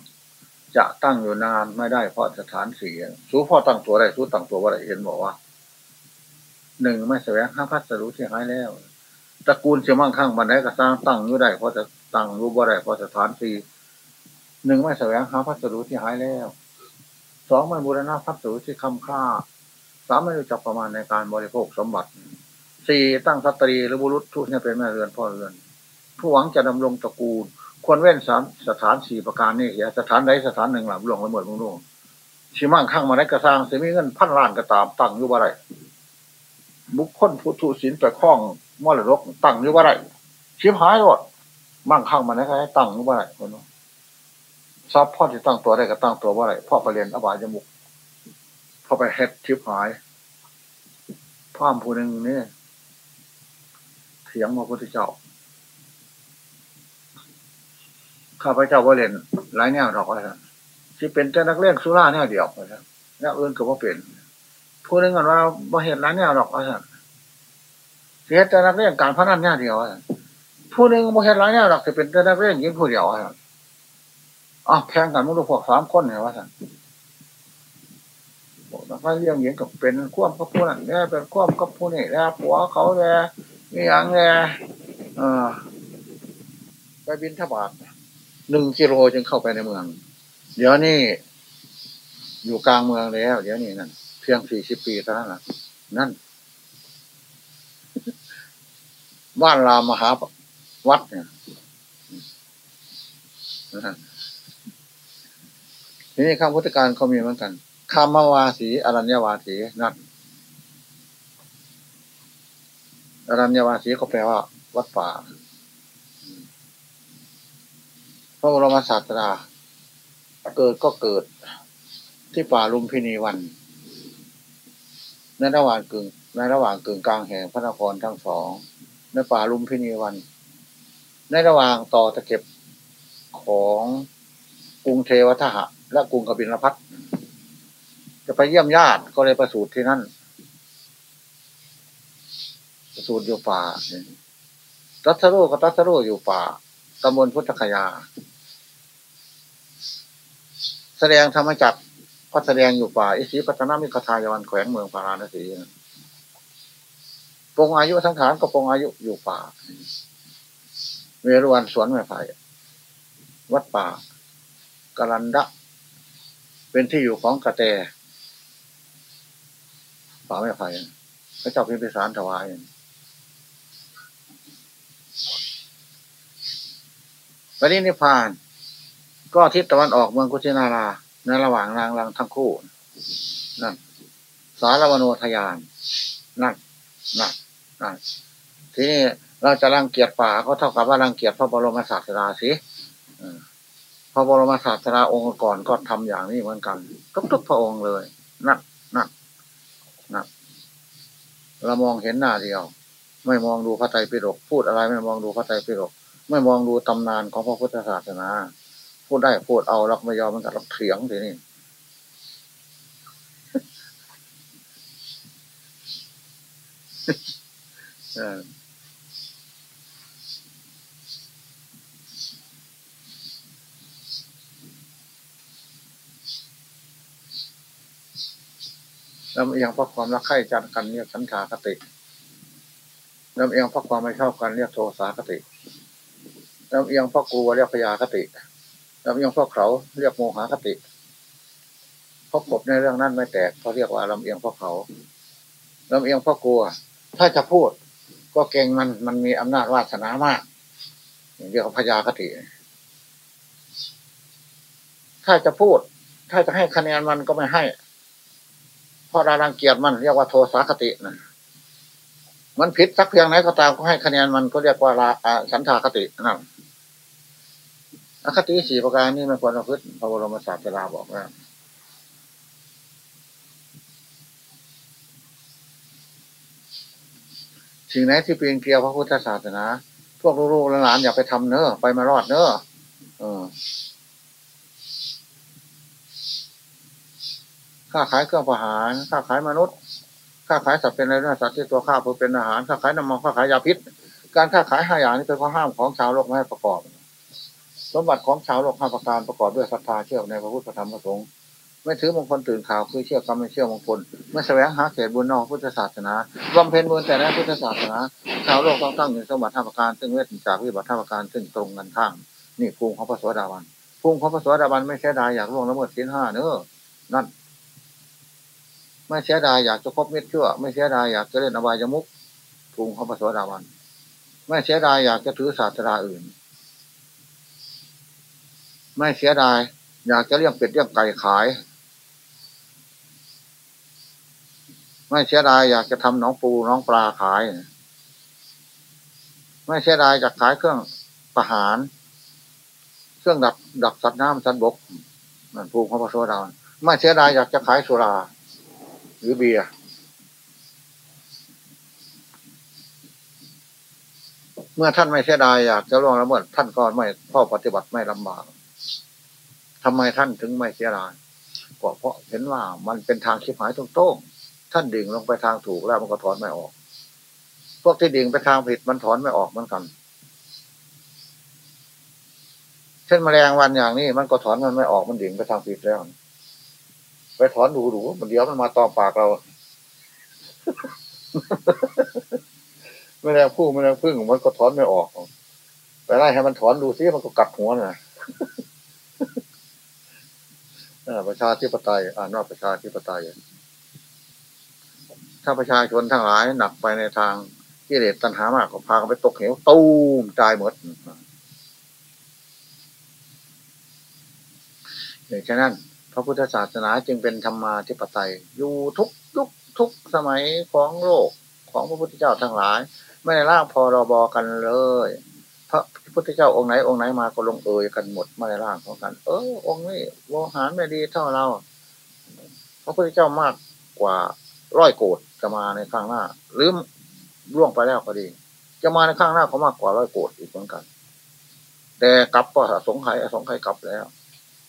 จะตั้งอยู่นานไม่ได้เพราะสถานเสียสู้พ่อตั้งตัวได้สู้ตั้งตัวว่าได้เห็นบอกว่าหนึ่งไม่แสวงห้าพัสรู้ที่หายแล้วตระกูลเสียมั่งคั่งบันไดก็สร้างตั้งอยู่ได้เพราะจะตั้งรู้ว่าได้เพราะสถานสีหนึ่งไม่แสวงหาพัสดุที่หายแล้วสองไม่บูรณะพัสดุที่คำค่าสามไม่รู้จักประมาณในการบริโภคสมบัติสี่ตั้งสตรีหรือบุรุษทุกเนี่ยเป็นแม่เรือนพ่อเรือน ผู้หวังจะดำรงตระกูล ควรเว้นสามสถานสี่ประการนี่เสียสถานใดสถานหนึ่งหลับหลวงละเมิดมุ่งนุ่งชิมั่งข้างมาได้กระซังเสียมีเงินพันล้านก็ตามตั้งอยู่ว่าไรบุคคลผู้ทุศินไปคล้องมรดกตั้งอยู่ว่าไรชิบหายหมดมั่งข้างมาได้ก็ให้ตั้งอยู่ว่าไรคนนู้ทรัพย์พ่อที่ตั้งตัวได้ก็ตั้งตัวว่าไรพ่อไปเรียนอบายมุกพ่อไปเฮ็ดชิบหายพ่อมผู้หนึ่งนี่เถียงพระพุทธเจ้า ข้าพเจ้าว่าเรียนหลายแนวดอกว่าท่านที่เป็นแต่นักเรียนสุราแนวเดียวว่าท่านแนวอื่นก็ว่าเป็นผู้หนึงกันว่าบ่เห็นหลายแนวดอกว่าท่านเสียแต่นักเรียนการพนันแนวเดียวว่าท่านผู้หนึงบ่เห็นหลายแนวดอกจะเป็นแต่นักเรียนหญิงผู้เดียวว่าท่านอ๋อแข่งกันมุลูกพวกสามคนเนี่ยว่าท่านบอกนักเรียนหญิงกับเป็นควบกับผู้นั้นแน่เป็นควบกับผู้นี้แน่ผัวเขาแน่มีอย่างแน่เออไปบินทบาท หนึ่งกิโลจึงเข้าไปในเมือง เดี๋ยวนี้อยู่กลางเมืองแล้ว เดี๋ยวนี้นั่นเพียงสี่สิบปีเท่านั้นนะนั่นบ้านรามมหาวัดเนี่ยทีนี้คำพุทธการเขามีเหมือนกันคำมาวาสีอรัญญวาสีนั่นอรัญญวาสีก็แปลว่า วัดป่า พระบรมศาสดา เกิดก็เกิดที่ป่าลุมพินีวัน ในระหว่างกึ่งในระหว่างกึ่งกลางแห่งพระนครทั้งสอง ในป่าลุมพินีวัน ในระหว่างต่อตะเก็บของกรุงเทวทหะ และกรุงกบิลพัทจะไปเยี่ยมญาติก็เลยประสูติที่นั่น ประสูติอยู่ป่าตัสรุก็ตัสรุอยู่ป่าตำบลพุทธคยา แสดงธรรมจักรก็แสดงอยู่ป่าอิสิปัตนามิกทายวันแขวงเมืองพาราณสีปงอายุสังขารก็ปงอายุอยู่ป่าเวรุวันสวนไม้ไผ่วัดป่ากรันดะ เป็นที่อยู่ของกระแตป่าไม้ไผ่พระเจ้าพิมพิสารถวายปรินิพพาน ก็ทิศตะวันออกเมืองกุชินาราในระหว่างรางรังทั้งคู่นั่นสารวโนทยานนั่นนั่นนั่นทีนี้เราจะรังเกียจป่าก็เท่ากับว่ารังเกียจพระบรมศาสดาสิพระบรมศาสดาองค์ก่อนก็ทำอย่างนี้เหมือนกันทุกๆพระองค์เลยนั่นนั่นนั่นเรามองเห็นหน้าเดียว ไม่มองดูพระไตรปิฎกพูดอะไร ไม่มองดูพระไตรปิฎกไม่มองดูตำนานของพระพุทธศาสนา พูดได้พูดเอาเราไม่ยอมมันกับเราเถียงทีนี้ลำเอียงเพราะความรักใคร่จันกันเรียกสันทาคติลำเอียงเพราะความไม่ชอบกันเรียกโทสาคติลำเอียงเพราะกลัวเรียกพยาคติ ลำเอียงเพราะเขาเรียกโมหะคติเพราะกบในเรื่องนั้นไม่แตกเขาเรียกว่าลำเอียงเพราะเขาลำเอียงเพราะกลัว ถ้าจะพูด ก็เก่งมันมันมีอำนาจวาสนามากเรียกว่าพยาคติ ถ้าจะพูด ถ้าจะให้คะแนนมันก็ไม่ให้ เพราะเรารังเกียจมันเรียกว่าโทสาคตินะมันผิดสักเพียงไหนก็ตามก็ให้คะแนนมันก็เรียกว่าลาสันทาคตินั่น อคติสี่ประการนี้ไม่ควรประพฤติพระบรมศาสดาบอกแล้วสิ่งไหนที่เปลี่ยนเกลียวพระพุทธศาสนา พวกลูกๆหลานอย่าไปทำเนอะไปมารอดเนอะเออค้าขายเครื่องประหารค้าขายมนุษย์ค้าขายสัตว์เป็นอะไรนะสัตว์ที่ตัวข้าเพื่อเป็นอาหารค้าขายน้ำมันค้าขายยาพิษ การค้าขายห้าอย่างนี้เป็นข้อห้ามของชาวโลกไม่ให้ประกอบ สมบัติของชาวโลกห้าประการประกอบด้วยศรัทธาเชื่อในพระพุทธธรรมพระสงฆ์ไม่ถือมงคลตื่นข่าวคือเชื่อกรรมไม่เชื่อมงคลไม่แสวงหาเขตบุญนอกพุทธศาสนาบำเพ็ญบุญแต่ในพุทธศาสนา ชาวโลกต้องตั้งอยู่สมบัติห้าประการซึ่งเวทจากวิบัติห้าประการซึ่งตรงกันข้างนี่ภูมิของพระสวสดาบันภูมิของพระสวสดาบันไม่ใช่ดายอยากล่วงละเมิดศีลห้าเนอนั่น ไม่เสียดายอยากจะคบมิตรชั่วไม่เสียดายอยากจะเล่นอบายมุกภูมิของพระสวสดาบันไม่เสียดายอยากจะถือศาสนาอื่น ไม่เสียดาย อยากจะเลี้ยงเป็ดเลี้ยงไก่ขาย ไม่เสียดายอยากจะทำน้องปูน้องปลาขาย ไม่เสียดายอยากขายเครื่องประหาร เครื่องดับดับสัตว์น้ำสัตว์บกนั่นภูมิของพระสวสดาบันไม่เสียดายอยากจะขายสุรา หรือเบียร์เมื่อท่านไม่เสียดายอยากจะล่วงละเมิดท่านก็ไม่ข้อปฏิบัติไม่ลำบาก ทำไมท่านถึงไม่เสียดายก็เพราะเห็นว่ามันเป็นทางคิดหายตรงๆท่านดิ่งลงไปทางถูกแล้วมันก็ถอนไม่ออก พวกที่ดิ่งไปทางผิดมันถอนไม่ออกเหมือนกัน เช่นแมลงวันอย่างนี้ มันก็ถอนมันไม่ออกมันดิ่งไปทางผิดแล้ว ไปถอนดูดูมันเดี๋ยวมันมาตอมปากเราไม่ได้พูดไม่ได้พึ่งมันก็ถอนไม่ออกไปไล่ให้มันถอนดูซิมันก็กัดหัวน่ะ ประชาธิปไตยอ่านว่าประชาธิปไตย ถ้าประชาชนทั้งหลายหนักไปในทางกิเลสตัณหามากก็พากันไปตกเหวตูมตายหมดอย่างฉะนั้น พระพุทธศาสนาจึงเป็นธรรมาธิปไตย อยู่ทุกยุคทุกสมัยของโลกของพระพุทธเจ้าทั้งหลาย ไม่ได้ร่างพรบกันเลย พระพุทธเจ้าองค์ไหนองค์ไหนมาก็ลงเอยกันหมดไม่ได้ร่างของกัน เออ องค์นี้โลหารไม่ดีเท่าเรา พระพุทธเจ้ามากกว่าร้อยโกดจะมาในข้างหน้า หรือล่วงไปแล้วก็ดี จะมาในข้างหน้าเขามากกว่าร้อยโกดอีกเหมือนกัน แต่กลับก็สงไข่สงไข่กลับแล้ว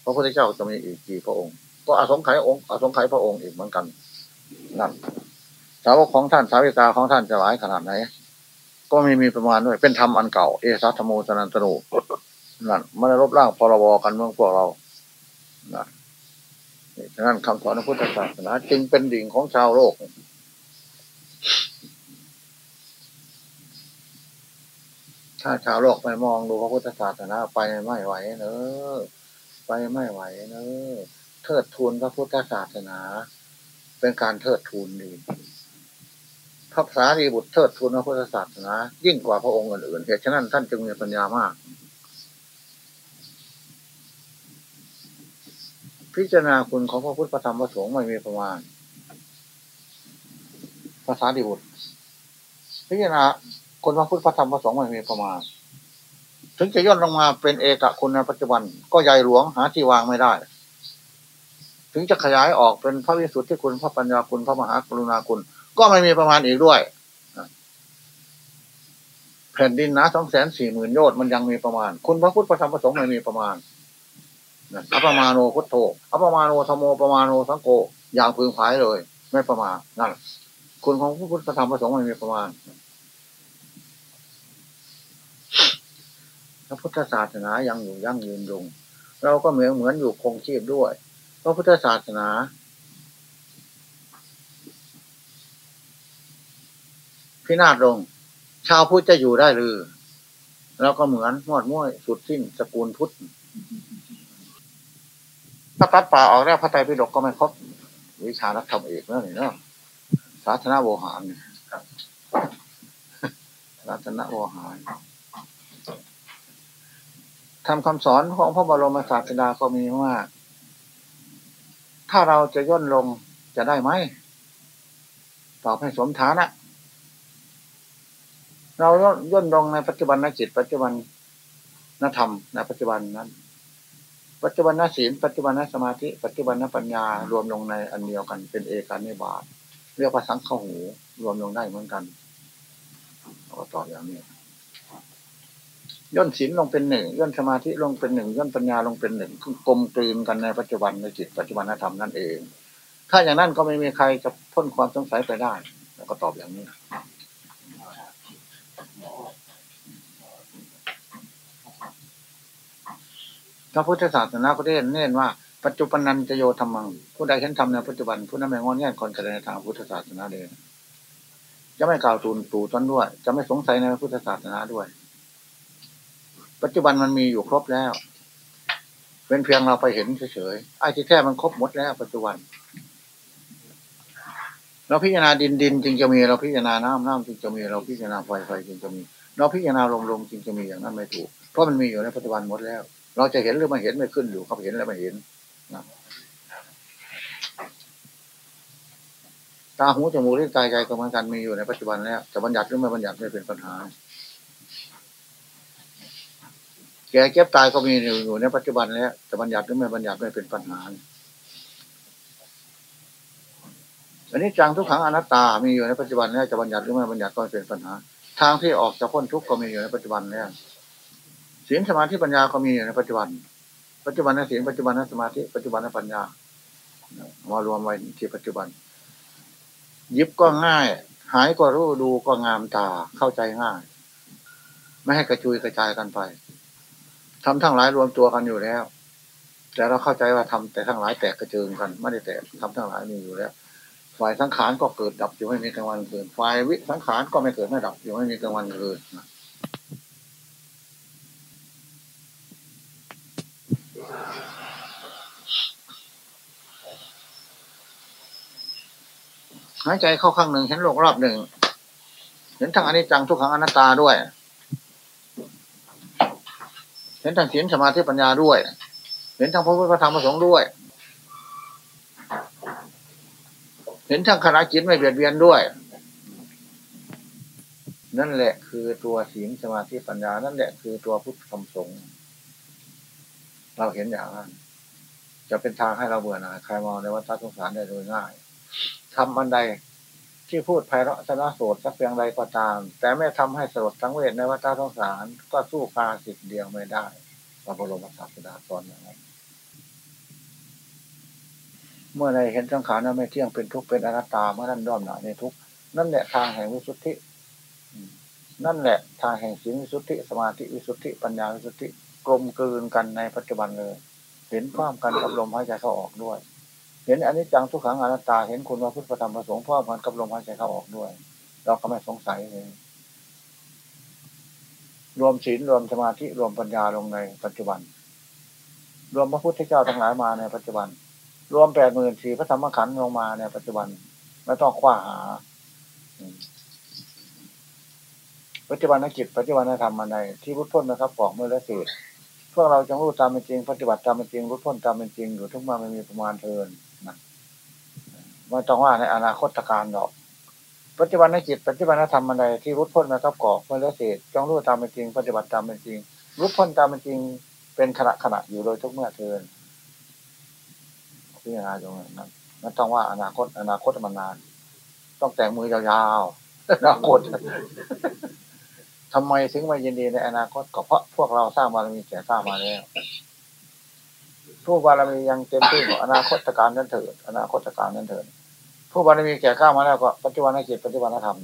พระพุทธเจ้าจะมีอีกกี่พระองค์ ก็อาสงไขยองค์อาสงไขยพระองค์อีกเหมือนกันนั่นสาวกของท่านสาวิกาของท่านจะหลายขนาดไหน ก็ไม่มีประมาณด้วย เป็นธรรมอันเก่า เอสัตโมสนันตโนนั่นไม่ได้ลบล้างพรบกันเมืองพวกเรานั่นฉะนั้นคำสอนของพุทธศาสนาจึงเป็นดิ่งของชาวโลก ถ้าชาวโลกไม่มองดูพระพุทธศาสนาไปไม่ไหวเนอะไปไม่ไหวเนอะเทิดทูนพระพุทธศาสนา เป็นการเทิดทูนดี พระสารีบุตรเทิดทูนพระพุทธศาสนายิ่งกว่าพระองค์อื่นๆเหตุฉะนั้นท่านจึงมีปัญญามาก พิจารณาคุณของพระพุทธธรรมพระสงฆ์ไม่มีประมาณภาษาดีบุตร พิจารณาคนพระพุทธธรรมพระสงฆ์ไม่มีประมาณ ถึงจะย่นลงมาเป็นเอกคุณในปัจจุบัน ก็ใหญ่หลวงหาที่วางไม่ได้ถึงจะขยายออกเป็นพระวิสุทธิคุณพระปัญญาคุณพระมหากรุณาคุณ ก็ไม่มีประมาณอีกด้วย แผ่นดินนะสองแสนสี่หมื่นโยชน์มันยังมีประมาณ คุณพระพุทธพระธรรมพระสงฆ์ไม่มีประมาณอัปมาโนพุทโธอัปมาโนธโมประมาโนสังโกอย่างพึงพายเลย ไม่ประมาณนั่นคุณของพระพุทธพระธรรมพระสงฆ์ไม่มีประมาณพระพุทธศาสนายังอยู่ยั่งยืนยงเราก็เหมือนเหมือนอยู่คงชีพด้วยพระพุทธศาสนา พินาศลง ชาวพุทธจะอยู่ได้หรือเราก็เหมือนมอดม้วยสุดสิ้นสกุลพุทธถ้าตัดป่าออกแล้วพระไตรปิฎกก็ไม่ครบวิชานักธรรมเอกนั่นเองเนาะสาธนาโวหารสาธนาโวหารทำคำสอนของพระบรมศาสดาก็มีว่า ถ้าเราจะย่นลงจะได้ไหมตอบให้สมฐานะ เราย่นลงในปัจจุบันนจิตปัจจุบันนธรรมในปัจจุบันนั้น ปัจจุบันนศีลปัจจุบันนสมาธิ ปัจจุบันนปัญญารวมลงในอันเดียวกัน เป็นเอกานิบาตเรียกว่าสังขหูรวมลงได้เหมือนกันเราตอบอย่างนี้ย่นศีลลงเป็นหนึ่งย่นสมาธิลงเป็นหนึ่งย่นปัญญาลงเป็นหนึ่งกลมกลืนกันในปัจจุบันในจิตปัจจุบันธรรมนั่นเอง ถ้าอย่างนั้นก็ไม่มีใครจะพ้นความสงสัยไปได้ แล้วก็ตอบอย่างนี้ พระพุทธศาสนาก็ได้เน้นว่าปัจจุบันนันจะโยธรรมัง ผู้ใดเห็นธรรมในปัจจุบันผู้นั้นไม่งอนแง่คนกระในทางพุทธศาสนาเลยจะไม่กล่าวตูนตูต้นด้วย จะไม่สงสัยในพุทธศาสนาด้วย ปัจจุบันมันมีอยู่ครบแล้ว เป็นเพียงเราไปเห็นเฉยๆไอ้ที่แท้มันครบหมดแล้ว ปัจจุบัน เราพิจารณาดินดินจึงจะมีเราพิจารณาน้ำน้ำจึงจะมีเราพิจารณาไฟไฟจึงจะมี เราพิจารณาลมลมจึงจะมีอย่างนั้นไม่ถูกเพราะมันมีอยู่ในปัจจุบันหมดแล้ว เราจะเห็นหรือไม่เห็นไม่ขึ้นอยู่เขาเห็นแล้วไม่เห็นนะตาหูจมูกลิ้นกายใจก็เหมือนกันมีอยู่ในปัจจุบันแล้วจะบัญญัติหรือไม่บัญญัติไม่เป็นปัญหา แก่เก็บตายก็มีอยู่ในปัจจุบันแล้วจะบัญญัติหรือไม่บัญญัติไม่เป็นปัญหาอันนี้จังทุกขังอนัตตา มีอยู่ในปัจจุบันแล้วจะบัญญัติหรือไม่บัญญัติก็เป็นปัญหา ทางที่ออกจากพ้นทุกข์ก็มีอยู่ในปัจจุบันแล้ว ศีลสมาธิปัญญาก็มีอยู่ในปัจจุบัน ปัจจุบันนศีลปัจจุบันนสมาธิปัจจุบันนปัญญามารวมไว้ที่ปัจจุบัน ยิบก็ง่าย หายก็รู้ดูก็งามตาเข้าใจง่าย ไม่ให้กระจุยกระจายกันไปทำทั้งหลายรวมตัวกันอยู่แล้ว แต่เราเข้าใจว่าทำแต่ทั้งหลายแตกกระเจิงกัน ไม่ได้แตกทำทั้งหลายมีอยู่แล้วฝ่ายสังขารก็เกิดดับอยู่ไม่มีกลางวันคืนฝ่ายวิสังขารก็ไม่เกิดไม่ดับอยู่ไม่มีกลางวันคืน หายใจเข้าข้างหนึ่งเห็นโลกรอบหนึ่ง เห็นทั้งอนิจจังทุกขังอนัตตาด้วย เห็นทั้งศีลสมาธิปัญญาด้วย เห็นทั้งพระพุทธธรรมประสงค์ด้วย เห็นทั้งคณะจิตไม่เบียดเบียนด้วย นั่นแหละคือตัวศีลสมาธิปัญญา นั่นแหละคือตัวพุทธธรรมสงฆ์เราเห็นอย่างนั้นจะเป็นทางให้เราเบื่อหน่ายใครมองในวัฏสงสารได้โดยง่าย ทำบันไดที่พูดไพเราะชนะโสดสักเพียงใดก็ตาม แต่ไม่ทำให้สลดทั้งเวทในวัฏสงสาร ก็สู้กาสิทธิ์เดียวไม่ได้พระบรมศาสดาสอนอย่างนั้นเมื่อใดเห็นสังขารนั้นไม่เที่ยงเป็นทุกข์เป็นอนัตตาเมื่อนั้นด้อมหนาในทุกข์นั่นแหละทางแห่งวิสุทธินั่นแหละทางแห่งศีลวิสุทธิสมาธิวิสุทธิปัญญาวิสุทธิกลมกลืนกันในปัจจุบันเลย เห็นความกันกับลมหายใจเข้าออกด้วย เห็นอันนี้จังทุกขังอนัตตา เห็นคุณว่าพุทธธรรมประสงค์พ่อมันกับลมหายใจเข้าออกด้วย เราก็ไม่สงสัยเลย รวมศีลรวมสมาธิรวมปัญญาลงในปัจจุบัน รวมพระพุทธเจ้าทั้งหลายมาในปัจจุบัน รวมแปดหมื่นสี่พระธรรมขันธ์ลงมาในปัจจุบันไม่ต้องคว้าหา ปัจจุบันนกิจปัจจุบันนธรรมมาในที่พุทธพ้นนะครับปอกเมื่อและเศษพวกเราจงรู้ตามเป็นจริงปฏิบัติตามเป็นจริงรู้พ้นตามเป็นจริงอยู่ทุกมาไม่มีประมาณเทิน นะไม่ต้องว่าในอนาคตการหรอกปฏิบัติในจิตปฏิบัติในธรรมอะไรที่รู้พ้นมากับก่อเมื่อเลือเศษจ้องรู้ตามเป็นจริง ปฏิบัติตามเป็นจริงรู้พ้นตามเป็นจริง เป็นขณะขณะอยู่โดยทุกเมื่อเทินพิจารณาตรงนั้นไม่ต้องว่าอนาคต อนาคตมันนาน ต้องแต่งมือยาวๆอนาคตทำไมถึงไม่ยินดีในอนาคตก็เพราะพวกเราสร้างบารมีแก่สร้างมาแล้วผู้บารมียังเต็มที่กว่าอนาคตการนั้นเถิดอนาคตการนั้นเถิด ผู้บารมีแก่ข้ามาแล้วก็ปัจจุบันจิตปัจจุบันธรรม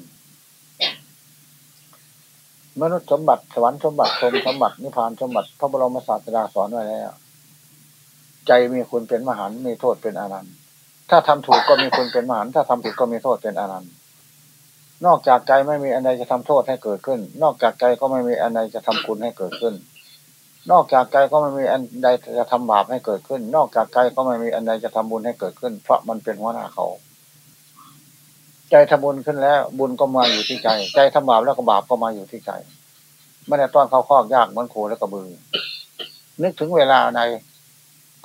มนุษย์สมบัติสวรรค์สมบัติพรมสมบัตินิพพานสมบัติพระบรมศาสดาสอนไว้แล้ว ใจมีคุณเป็นมหันต์มีโทษเป็นอนันต์ถ้าทำถูกก็มีคุณเป็นมหันต์ถ้าทำผิดก็มีโทษเป็นอนันต์นอกจากใจไม่มีอันใดจะทำโทษให้เกิดขึ้น นอกจากใจก็ไม่มีอันใดจะทำคุณให้เกิดขึ้น นอกจากใจก็ไม่มีอันใดจะทำบาปให้เกิดขึ้น นอกจากใจก็ไม่มีอันใดจะทำบุญให้เกิดขึ้น เพราะมันเป็นหัวหน้าเขา ใจทำบุญขึ้นแล้ว บุญก็มาอยู่ที่ใจ ใจทำบาปแล้วก็บาปก็มาอยู่ที่ใจไม่ได้ต้อนเข้าคอกยากเหมือนโคและกระบือ นึกถึงเวลาใด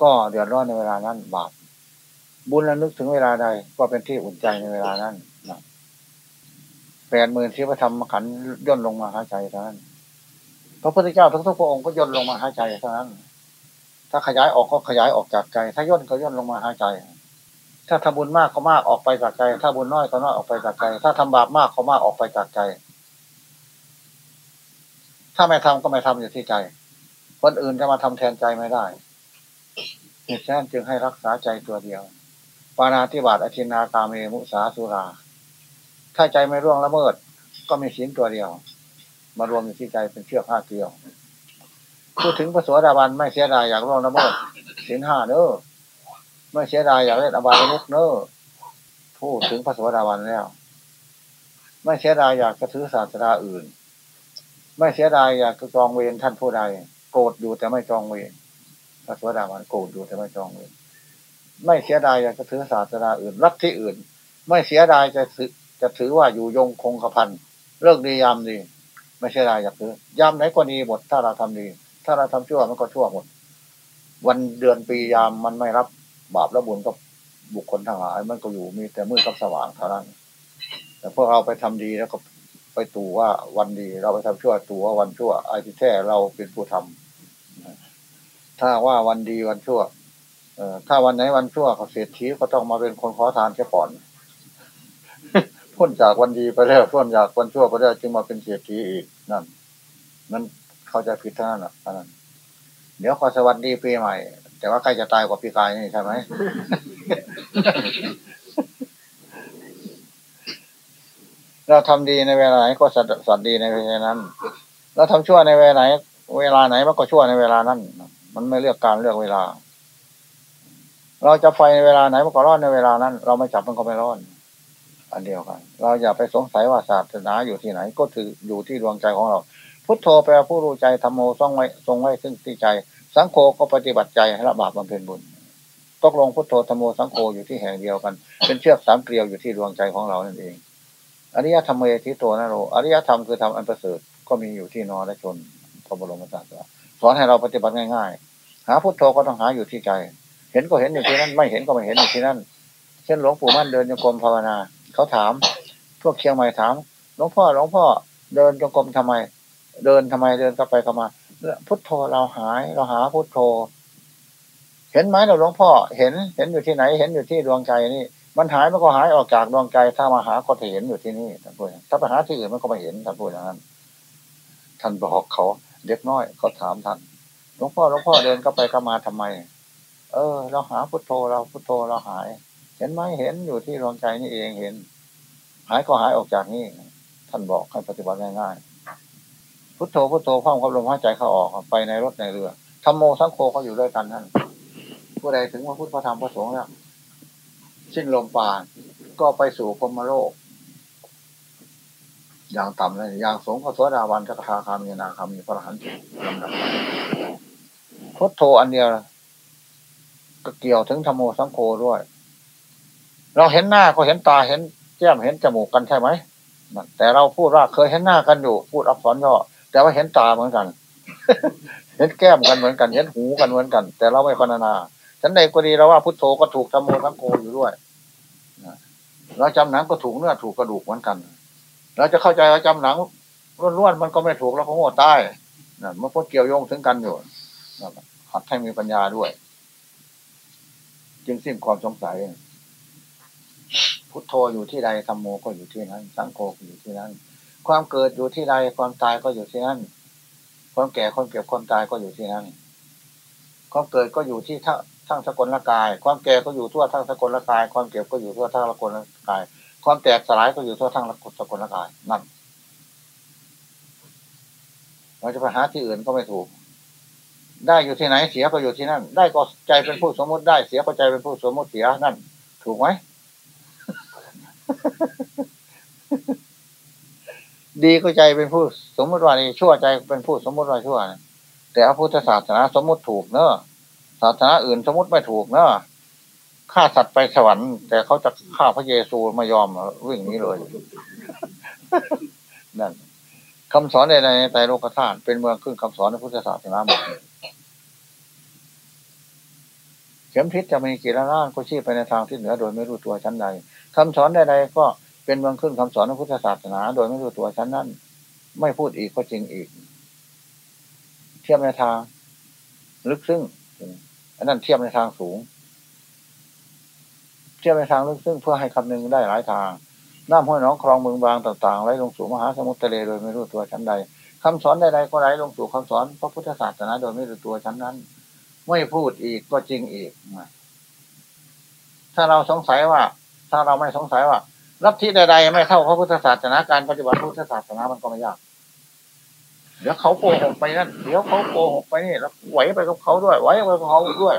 ก็เดือดร้อนในเวลานั้น บาป บุญแล้วนึกถึงเวลาใดก็เป็นที่อุ่นใจในเวลานั้นนะแปดหมื่นที่พระธรรมขันย่นลงมาหาใจเท่านั้นพระพุทธเจ้าทุกทุกพระองค์ก็ย่นลงมาหาใจเท่านั้น ถ้าขยายออกก็ขยายออกจากใจ ถ้าย่นก็ย่นลงมาหาใจ ถ้าทำบุญมากก็มากออกไปจากใจ ถ้าบุญน้อยก็น้อยออกไปจากใจ ถ้าทำบาปมากก็มากออกไปจากใจ ถ้าไม่ทำก็ไม่ทำอยู่ที่ใจ คนอื่นจะมาทำแทนใจไม่ได้เหตุฉะนั้นจึงให้รักษาใจตัวเดียว ปานาธิบาตอธินากาเมมุสาสุรา ถ้าใจไม่ร่วงละเมิด ก็มีศีลตัวเดียว มารวมอยู่ที่ใจเป็นเชือกห้าเกลียว พูดถึงพระสวสดาบันไม่เสียดายอยากร่วงละเมิดศีลห้าเนอ ไม่เสียดายอยากเล่นอบายมุกเนอพูดถึงพระสวสดาบันแล้ว ไม่เสียดายอยากจะถือศาสนาอื่น ไม่เสียดายอยากจะจองเวรท่านผู้ใดโกรธอยู่แต่ไม่จองเวรพระสวสดาบันโกรธอยู่แต่ไม่จองเวรไม่เสียดายอยากจะถือศาสนาอื่นรัฐที่อื่น ไม่เสียดายจะถือจะถือว่าอยู่ยงคงกระพันเลิกดียามดีไม่เสียดายอยากถือยามไหนก็ดีหมดถ้าเราทำดี ถ้าเราทำชั่วมันก็ชั่วหมดวันเดือนปียามมันไม่รับ บาปและบุญกับบุคคลทั้งหลาย มันก็อยู่มีแต่มืดกับสว่างเท่านั้น แต่พวกเราไปทำดีแล้วก็ไปตู่ว่าวันดี เราไปทำชั่วตู่ว่าวันชั่วไอ้ที่แท้เราเป็นผู้ทำถ้าว่าวันดีวันชั่วเออถ้าวันไหนวันชั่วเขาเศรษฐีก็ต้องมาเป็นคนขอทานแค่ก่อนพ้นจากวันดีไปแล้วพ้นจากวันชั่วไปแล้วจึงมาเป็นเศรษฐีอีกนั่นนั่นเขาใจะผิดเท่านั้นแหละนั่นเดี๋ยวขอสวัสดีปีใหม่ แต่ว่าใกล้จะตายกว่าปีกายนี่ใช่ไหมเราทำดีในเวลาไหนก็สัตว์สัตว์ดีในเวลานั้น เราทำชั่วในเวลาไหน เวลาไหนมันก็ชั่วในเวลานั้น มันไม่เลือกการเลือกเวลา เราจะไฟในเวลาไหนมันก็ร้อนในเวลานั้น เราไม่จับมันก็ไม่ร้อน อันเดียวกัน เราอย่าไปสงสัยว่าศาสนาอยู่ที่ไหน ก็ถืออยู่ที่ดวงใจของเรา พุทโธแปลผู้รู้ใจธรรมโมทรงไว้ทรงไว้ซึ่งที่ใจ สังโฆก็ปฏิบัติใจให้ละบาปบำเพ็ญบุญตกลงพุทโธธรรมโมสังโฆอยู่ที่แห่งเดียวกัน เป็นเชือกสามเกลียวอยู่ที่ดวงใจของเรานั่นเองอริยธรรมเมทิโตนะโรอริยธรรมคือธรรมอันประเสริฐก็มีอยู่ที่นอและชนพระบรมศาสดาสอนให้เราปฏิบัติง่ายๆ หาพุทโธก็ต้องหาอยู่ที่ใจ เห็นก็เห็นอยู่ที่นั่น ไม่เห็นก็ไม่เห็นอยู่ที่นั่น เช่นหลวงปู่มั่นเดินจงกรมภาวนา เขาถาม พวกเชียงใหม่ถามหลวงพ่อหลวงพ่อเดินจงกรมทำไม เดินทำไมเดินกลับไปกลับมา พุทโธเราหาย เราหาพุทโธ เห็นไหมเราหลวงพ่อ เห็นเห็นอยู่ที่ไหน เห็นอยู่ที่ดวงใจนี่ มันหายมันก็หายออกจากดวงใจถ้ามาหาก็จะเห็นอยู่ที่นี่ท่านพูดถ้าไปหาที่อื่นมันก็ไม่เห็นท่านพูดอย่างนั้นท่านบอกเขาเด็กน้อยเขาถามท่านหลวงพ่อหลวงพ่อเดินก็ไปก็มาทำไม เออ เราหาพุทโธเราพุทโธเราหาย เห็นไหมเห็นอยู่ที่ดวงใจนี่เองเห็น หายก็หายออกจากนี่ท่านบอกให้ปฏิบัติง่ายๆ พุทโธพุทโธพร้อมกับลมหายใจเข้าออกไปในรถในเรือธรรมโมสังโฆเขาอยู่ด้วยกันนั่นผู้ใดถึงว่าพุทธพระธรรมพระสงฆ์แล้วสิ้นลมปานก็ไปสู่พมโลก อย่างต่ำเลยอย่างสงฆ์พระสวสดาวันจักรคาคามีนาคามีพระหันต์ลำดับพุทโธอันเดียวก็เกี่ยวถึงธรรมโมสังโฆด้วย เราเห็นหน้าก็เห็นตาเห็นแก้มเห็นจมูกกันใช่ไหมแต่เราพูดว่าเคยเห็นหน้ากันอยู่ พูดอักษรย่อ แต่ว่าเห็นตาเหมือนกัน เห็นแก้มกันเหมือนกัน เห็นหูกันเหมือนกัน แต่เราไม่พรรณนาฉันใดก็ดีเราว่าพุทโธก็ถูกธรรมโมทั้งโกอยู่ด้วยเราจำหนังก็ถูกเนื้อถูกกระดูกเหมือนกัน เราจะเข้าใจว่าจำหนังล้วนๆมันก็ไม่ถูกแล้วก็โง่ใต้นั่นมันก็เกี่ยวโยงถึงกันอยู่หัดให้มีปัญญาด้วย จึงสิ้นความสงสัย พุทโธอยู่ที่ใดธรรมโมก็อยู่ที่นั้น สังโฆก็อยู่ที่นั้น ความเกิดอยู่ที่ใดความตายก็อยู่ที่นั้นความแก่ความเก็บความตายก็อยู่ที่นั้นความเกิดก็อยู่ที่ทั้งทั้งสกลละกาย ความแก่ก็อยู่ทั่วทั้งสกลละกาย ความเก็บก็อยู่ทั่วทั้งสกลละกาย ความแตกสลายก็อยู่ทั่วทั้งสกลละกายนั่นเราจะไปหาที่อื่นก็ไม่ถูก ได้อยู่ที่ไหนเสียก็อยู่ที่นั่น ได้ก็ใจเป็นผู้สมมุติได้เสียก็ใจเป็นผู้สมมุติเสียนั่น ถูกไหม ดีก็ใจเป็นผู้สมมติว่านี่ชั่วใจเป็นผู้สมมติว่าชั่วแต่พระพุทธศาสนาสมมติถูกเนอะศาสนาอื่นสมมติไม่ถูกเนอะฆ่าสัตว์ไปสวรรค์แต่เขาจะฆ่าพระเยซูไม่ยอมวิ่งนี้เลยนั่นคำสอนใดในไตรโลกธาตุเป็นเมืองขึ้นคำสอนในพุทธศาสนาหมดเข็มทิศจะมีกี่ล้านก็ชี้ไปในทางที่เหนือโดยไม่รู้ตัวชั้นใดคำสอนใดๆก็ เป็นเมืองขึ้นคำสอนของพุทธศาสนา โดยไม่รู้ตัวชั้นนั้น ไม่พูดอีกก็จริงอีก เทียบในทางลึกซึ้งอันนั้นเทียบในทางสูง เทียบในทางลึกซึ้งเพื่อให้คำนึงได้หลายทางน้ำห้วยน้องคลองเมืองบางต่างๆไหลลงสู่มหาสมุทรทะเลโดยไม่รู้ตัวชั้นใดคำสอนใดๆก็ไหลลงสู่คำสอนพระพุทธศาสนาโดยไม่รู้ตัวชั้นนั้น ไม่พูดอีกก็จริงอีกถ้าเราสงสัยว่า ถ้าเราไม่สงสัยว่า ลับทธิใดๆไม่เท่าพระพุทธศาสนาการปฏิบัติพุทธศาสนามันก็ไม่ยาก เดี๋ยวเขาโกหกไปนั่นเดี๋ยวเขาโกหกไปนี่แล้วไหวไปกับเขาด้วยไหวไปกับเขาด้วย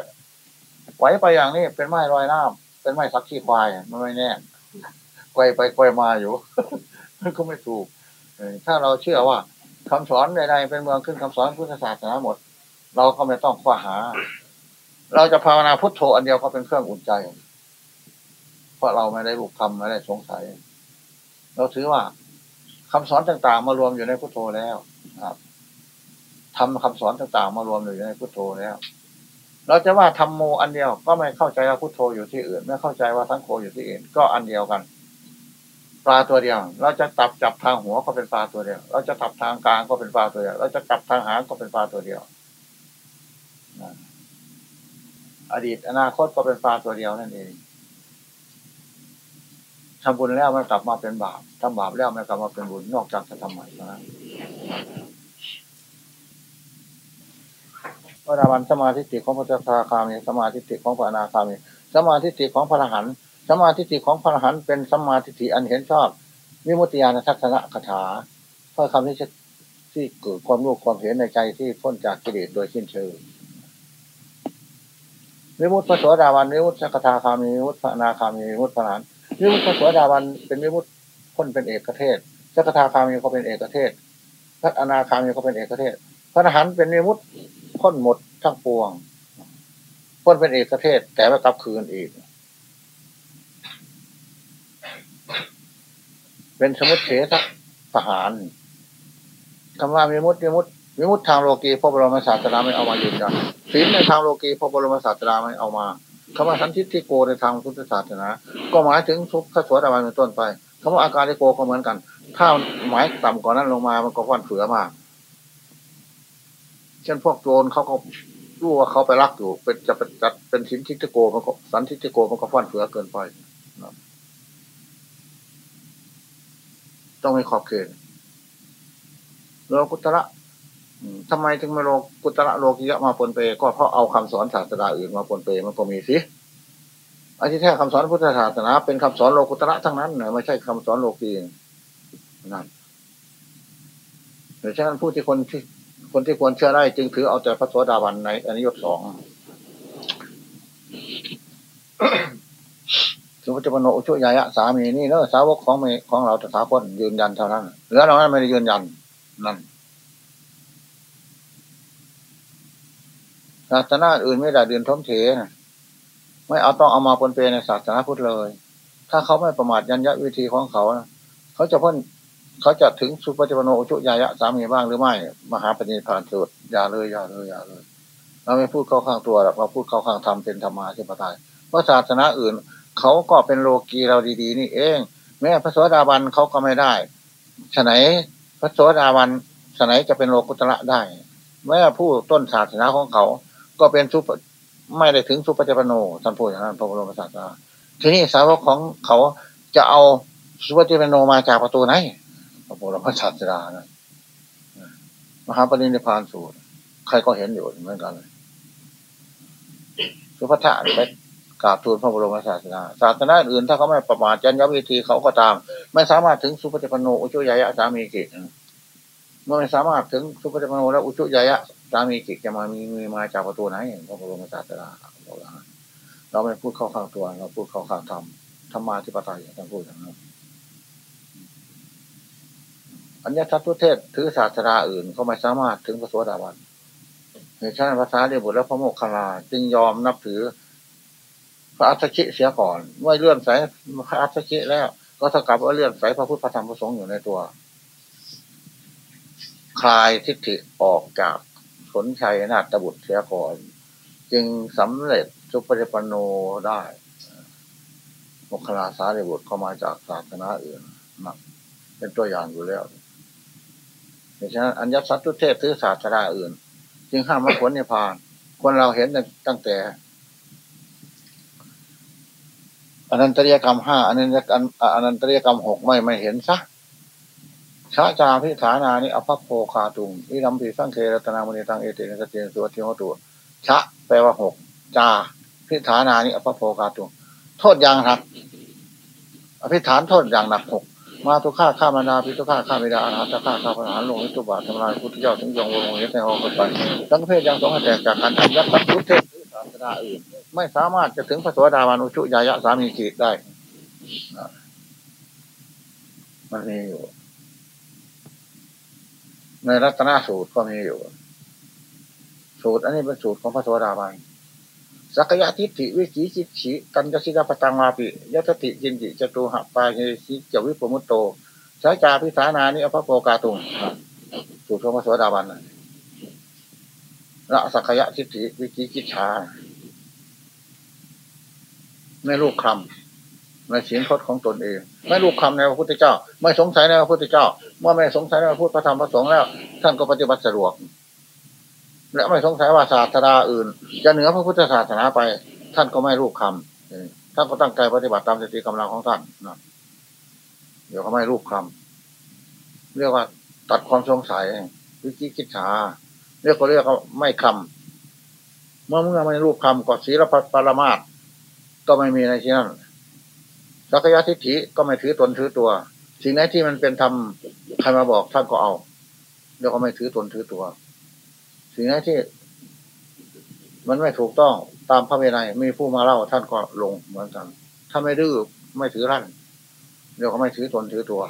ไหวไปอย่างนี้เป็นไม้ลอยน้ำเป็นไม้สักขี้ควายมันไม่แน่ไกวไปไกวมาอยู่มันก็ไม่ถูกถ้าเราเชื่อว่าคำสอนใดๆเป็นเมืองขึ้นคำสอนพุทธศาสนาหมด เราก็ไม่ต้องคว้าหา เราจะภาวนาพุทโธอันเดียวก็เป็นเครื่องอุ่นใจ ราะเราไม่ได้ลูกคำไม่ได้สงสัย เราถือว่าคำสอนต่าง ๆ มารวมอยู่ในพุทโธแล้วครับทำคำสอนต่าง ๆ มารวมอยู่ในพุทโธแล้ว เราจะว่าทำโมอันเดียวก็ไม่เข้าใจว่าพุทโธอยู่ที่อื่น ไม่เข้าใจว่าทั้งโคอยู่ที่อื่น ก็อันเดียวกันปลาตัวเดียว เราจะตับจับทางหัวก็เป็นปลาตัวเดียว เราจะตับทางกลางก็เป็นปลาตัวเดียว เราจะจับทางหางก็เป็นปลาตัวเดียว อดีตอนาคตก็เป็นปลาตัวเดียวนั่นเอง ทำบุญแล้วมันกลับมาเป็นบาปทำบาปแล้วมันกลับมาเป็นบุญนอกจากจะทำใหม่นะพระราวันสมาธิติของพระจัาคามีสมาธิติของพระนาคามีสมาธิติของพระอรหันต์สมาธิติของพระอรหันต์เป็นสมาธิติอันเห็นชอบวิมุตติญาณทัศนคาถาเพื่อคำที่จะที่เกิดความรู้ความเห็นในใจที่พ้นจากกิเลสโดยสิ้นเชิงวิมุตติพระสวสดาวันวิมุตติสกทาคามีวิมุตติพระนาคามีวิมุตติพระอรหันต์ วิมุตติสวดาวันเป็นวิมุตติพ้นเป็นเอกเทศสักทาคามีก็เป็นเอกเทศพระอนาคามีก็เป็นเอกเทศพระอรหันต์เป็นวิมุตติพ้นหมดทั้งปวงพ้นเป็นเอกเทศ แต่ไม่กลับคืนอีก เป็นสมุติเฉททหารคำว่าวิมุตติวิมุตติวิมุตติทางโลกีพระบรมศาสดาไม่เอามายืนยันศีลในทางโลกีพระบรมศาสดาไม่เอามา คำว่าสันทิฏฐิโกในทางพุทธศาสนาก็หมายถึงทุกขสวดาวันเป็นต้นไปคำว่าอาการลิโกก็เหมือนกัน ถ้าหมายต่ำกว่านั้นลงมามันก็ฟันเฟือมาก เช่นพวกโจรเขาก็รู้ว่าเขาไปรักอยู่ เป็นจะเป็นจัดเป็นสินทิฏฐิโกมันก็สันทิฏฐิโกมันก็ฟันเฟือเกินไปต้องมีขอบเขตโลกุตระ ทำไมถึงมาโลกุตระโลกิยะมาปนเป ก็เพราะเอาคำสอนศาสนาอื่นมาปนเปมันก็มีสิอันที่แท้คำสอนพุทธศาสนาเป็นคำสอนโลกุตระทั้งนั้นไม่ใช่คำสอนโลกีนั่นดังนั้นผู้ที่คนที่คนที่ควรเชื่อได้จึงถือเอาแต่พระโสดาบันในอนิยตสองสมุทรปโนอุชุยายะสามีนี่เนอะสาวกของของเราตถาคตยืนยันเท่านั้นเหลือเรานั้นไม่ได้ยืนยันนั่นาสนาอื่นไม่ได้เดือนท้มเถนะไม่เอาต้องเอามาปนเปในศาสนาพุทธเลย ถ้าเขาไม่ประมาทยันยะวิธีของเขานะเขาจะพ้นเขาจะถึงสุปฏิปโนชุยายะสามีบ้างหรือไม่ มหาปณิพานสูตรอย่าเลยอย่าเลยอย่าเลยเราไม่พูดเข้าข้างตัวหรอกเราพูดเข้าข้างธรรมเป็นธรรมาธิปไตยเพราะศาสนาอื่น เขาก็เป็นโลกีเราดีๆ นี่เอง แม้พระโสดาบันเขาก็ไม่ได้ฉะไหนพระโสดาบันฉะไหนจะเป็นโลกุตระได้แม้ผู้ต้นศาสนาของเขา ก็เป็นสุปไม่ได้ถึงสุปฏิปโนท่านพูดอย่างนั้นพระบรมศาสดาทีนี้สาวกของเขาจะเอาสุปฏิปโนมาจากประตูไหนพระบรมศาสดานะมหาปรินิพพานสูตร ใครก็เห็นอยู่เหมือนกันเลยสุภัทธะไปกราบทูลพระบรมศาสดาศาสนาอื่นถ้าเขาไม่ประมาทจัญญวิธีเขาก็ตาม ไม่สามารถถึงสุปฏิปโนอุชุยยะสามีกิจเมื่อไม่สามารถถึงสุปฏิปโนและอุชุยยะ สามีกิจจะมามีมีมาจากประตูไหนพระบรมศาสดาบอกแล้วเราไม่พูดเข้าข้างตัว เราพูดเข้าข้างธรรมธรรมาธิปไตยท่านพูดอย่างนั้นอัญญทัตตุเทศถือศาสนาอื่นเขาไม่สามารถถึงพระสวสดาบันเหตุฉะนั้นภาษาเดียบุตรและพระโมคคัลลาจึงยอมนับถือ พระอัศชิเสียก่อนเมื่อเลื่อนสายพระอัศชิแล้ว ก็เท่ากับว่าเลื่อนสายพระพุทธพระธรรมพระสงฆ์อยู่ในตัว คลายทิฏฐิออกจาก สนชัยนาฏบุตรเสียก่อน จึงสำเร็จสุปฏิปโนได้มคคลาสาเดบุตรเข้ามาจากศาสนาอื่นนะเป็นตัวอย่างอยู่แล้วเพราะฉะนั้นอัญญสัตตุเทศถือศาสนาอื่น จึงห้ามมาผลในพาน คนเราเห็นตั้งแต่อนันตริยกรรมห้าอนันตริยกรรมอนันตริยกรรมหกไม่ไม่เห็นซะ ชาจาพิฐานานิอภัพโพคาตุงวิรัมปีสังเครัตนามณีตังเอเตนะเตนสุวัติโหตัวชะแปลว่าหกจาพิฐานานิอภัพโพคาตุงโทษอย่างหนักอภิฐานโทษอย่างหนักหกมาทุกข้าข้ามานาพิทุข้าข้ามิดาอาหารข้าข้าพระหารลงนิตุบาทำลายพุทธเจ้าถึงยองวงเฮ็ดในห้องกันไปทั้งเพศยังสองแตกจากการทำยักษ์พุทธเทศศาสนาอื่นไม่สามารถจะถึงพระสวสดามานุชุยายะสามีจิตได้มันมีอยู่ ในรัตนสูตรก็มีอยู่ สูตรอันนี้เป็นสูตรของพระสวสดาบานสักยะทิฏฐิวิจิจิตฉิกัญจสิกาปตังวาปิยตติจินจิจตุหะปายสิจวิปมุตโตสายจาพิสานานิอภโปกาตุงสูตรของพระสวสดาบานละสักยะทิฏฐิวิจิจิตชาไม่ลูกคำ ในเสียงพจน์ของตนเอง ไม่ลูกคำในพระพุทธเจ้า ไม่สงสัยในพระพุทธเจ้า เมื่อไม่สงสัยในพระพุทธพระธรรมพระสงฆ์แล้ว ท่านก็ปฏิบัติสะดวก และไม่สงสัยว่าศาสนาอื่น จะเหนือพระพุทธศาสนาไป ท่านก็ไม่รูปคำท่านก็ตั้งใจปฏิบัติตามสติกำลังของท่านนะเดี๋ยวเขาไม่รูปคำเรียกว่าตัดความสงสัยวิจิกิจฉาเรียกก็เรียกว่าไม่คำเมื่อเมื่อไม่รูปคำก็ศีลปรมาตก็ไม่มีในที่นั้น สักยะทิฏฐิก็ไม่ถือตนถือตัว สิ่งไหนที่มันเป็นธรรมใครมาบอกท่านก็เอา แล้วก็ไม่ถือตนถือตัว สิ่งนั้นที่ มันไม่ถูกต้องตามพระเวไนมีผู้มาเล่าท่านก็ลงเหมือนกัน ถ้าไม่ดื้อไม่ถือรั่นเดี๋ยวก็ไม่ถือตนถือตัว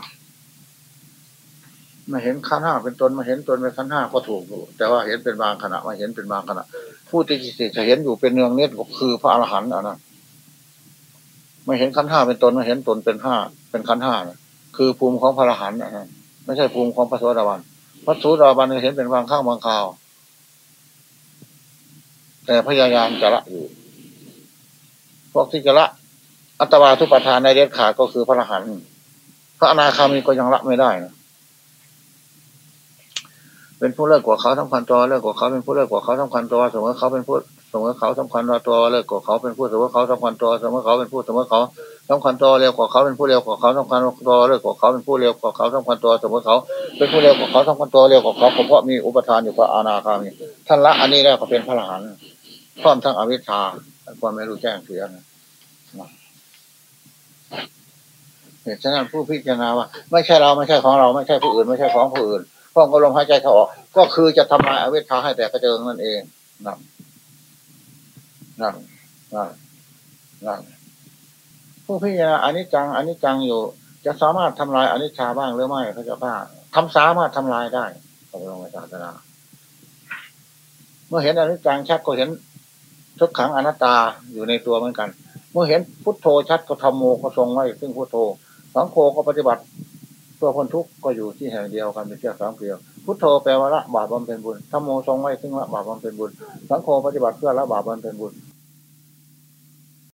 มาเห็นขั้นห้าเป็นตนมาเห็นตนเป็นขั้นห้าก็ถูกอยู่แต่ว่าเห็นเป็นบางขณะมาเห็นเป็นบางขณะผู้ที่จะเห็นอยู่เป็นเนืองเน็ตก็คือพระอรหันต์อะนะ ไม่เห็นขันห้าเป็นตนมาเห็นตนเป็นห้าเป็นขันห้านะคือภูมิของพระอรหันต์นะไม่ใช่ภูมิของพระโสดาบันพระโสดาบันเห็นเป็นบางข้างบางคราว แต่พยายามจะละอยู่พวกที่จะละอัตวาทุปทานในเด็ดขาดก็คือพระอรหันต์พระอนาคามีก็ยังละไม่ได้นะเป็นผู้เลิกกว่าเขาสำคัญตัวเลิกกว่าเขาเป็นผู้เลิกกว่าเขาสำคัญตัวสมมติเขาเป็นผู้ สมมติเขาสำคัญตัวเลิกกว่าเขาเป็นผู้สมมติเขาสำคัญตัวสมมติเขาเป็นผู้สมมติเขาสำคัญตัวเร็วกว่าเขาเป็นผู้เร็วกว่าเขาสำคัญตัวเลิกกว่าเขาเป็นผู้เร็วกว่าเขาสำคัญตัวสมมติเขา เป็นผู้เร็วกว่าเขาสำคัญตัวเร็วกว่าเขาเพราะมีอุปทานอยู่พระอนาคามีท่านละอันนี้แล้วก็เป็นพระอรหันพร้อมทั้งอวิชชาความไม่รู้แจ้งเสียนะเหตุฉะนั้นผู้พิจารณาว่า ไม่ใช่เราไม่ใช่ของเราไม่ใช่ผู้อื่น ไม่ใช่ของผู้อื่นพ้อก็ลมหายใจเขาออก ก็คือจะทำลายอวิชชาให้แตกกระเจิงนั่นเองนั่น นั่นนั่นนั่นผู้พิจารณาอนิจจังอนิจจังอยู่ จะสามารถทำลายอนิจชาบ้างหรือไม่พระเจ้าข้าทำสามารถทำลายได้พระบรมศาสนาเมื่อเห็นอนิจจังชัดก็เห็นทุกขังอนัตตาอยู่ในตัวเหมือนกัน เมื่อเห็นพุทโธชัดก็ทำโมก็ทรงไว้ซึ่งพุทโธสังโฆก็ปฏิบัติปพื่อพ้นทุกข์ก็อยู่ที่แห่งเดียวกันเป็นเชือกสามเกลียว พุทโธแปลว่าละบาปบำเพ็ญบุญธรรมโมทรงไว้ซึ่งละบาปบำเพ็ญบุญ สังโฆปฏิบัติเพื่อละบาปบำเพ็ญบุญ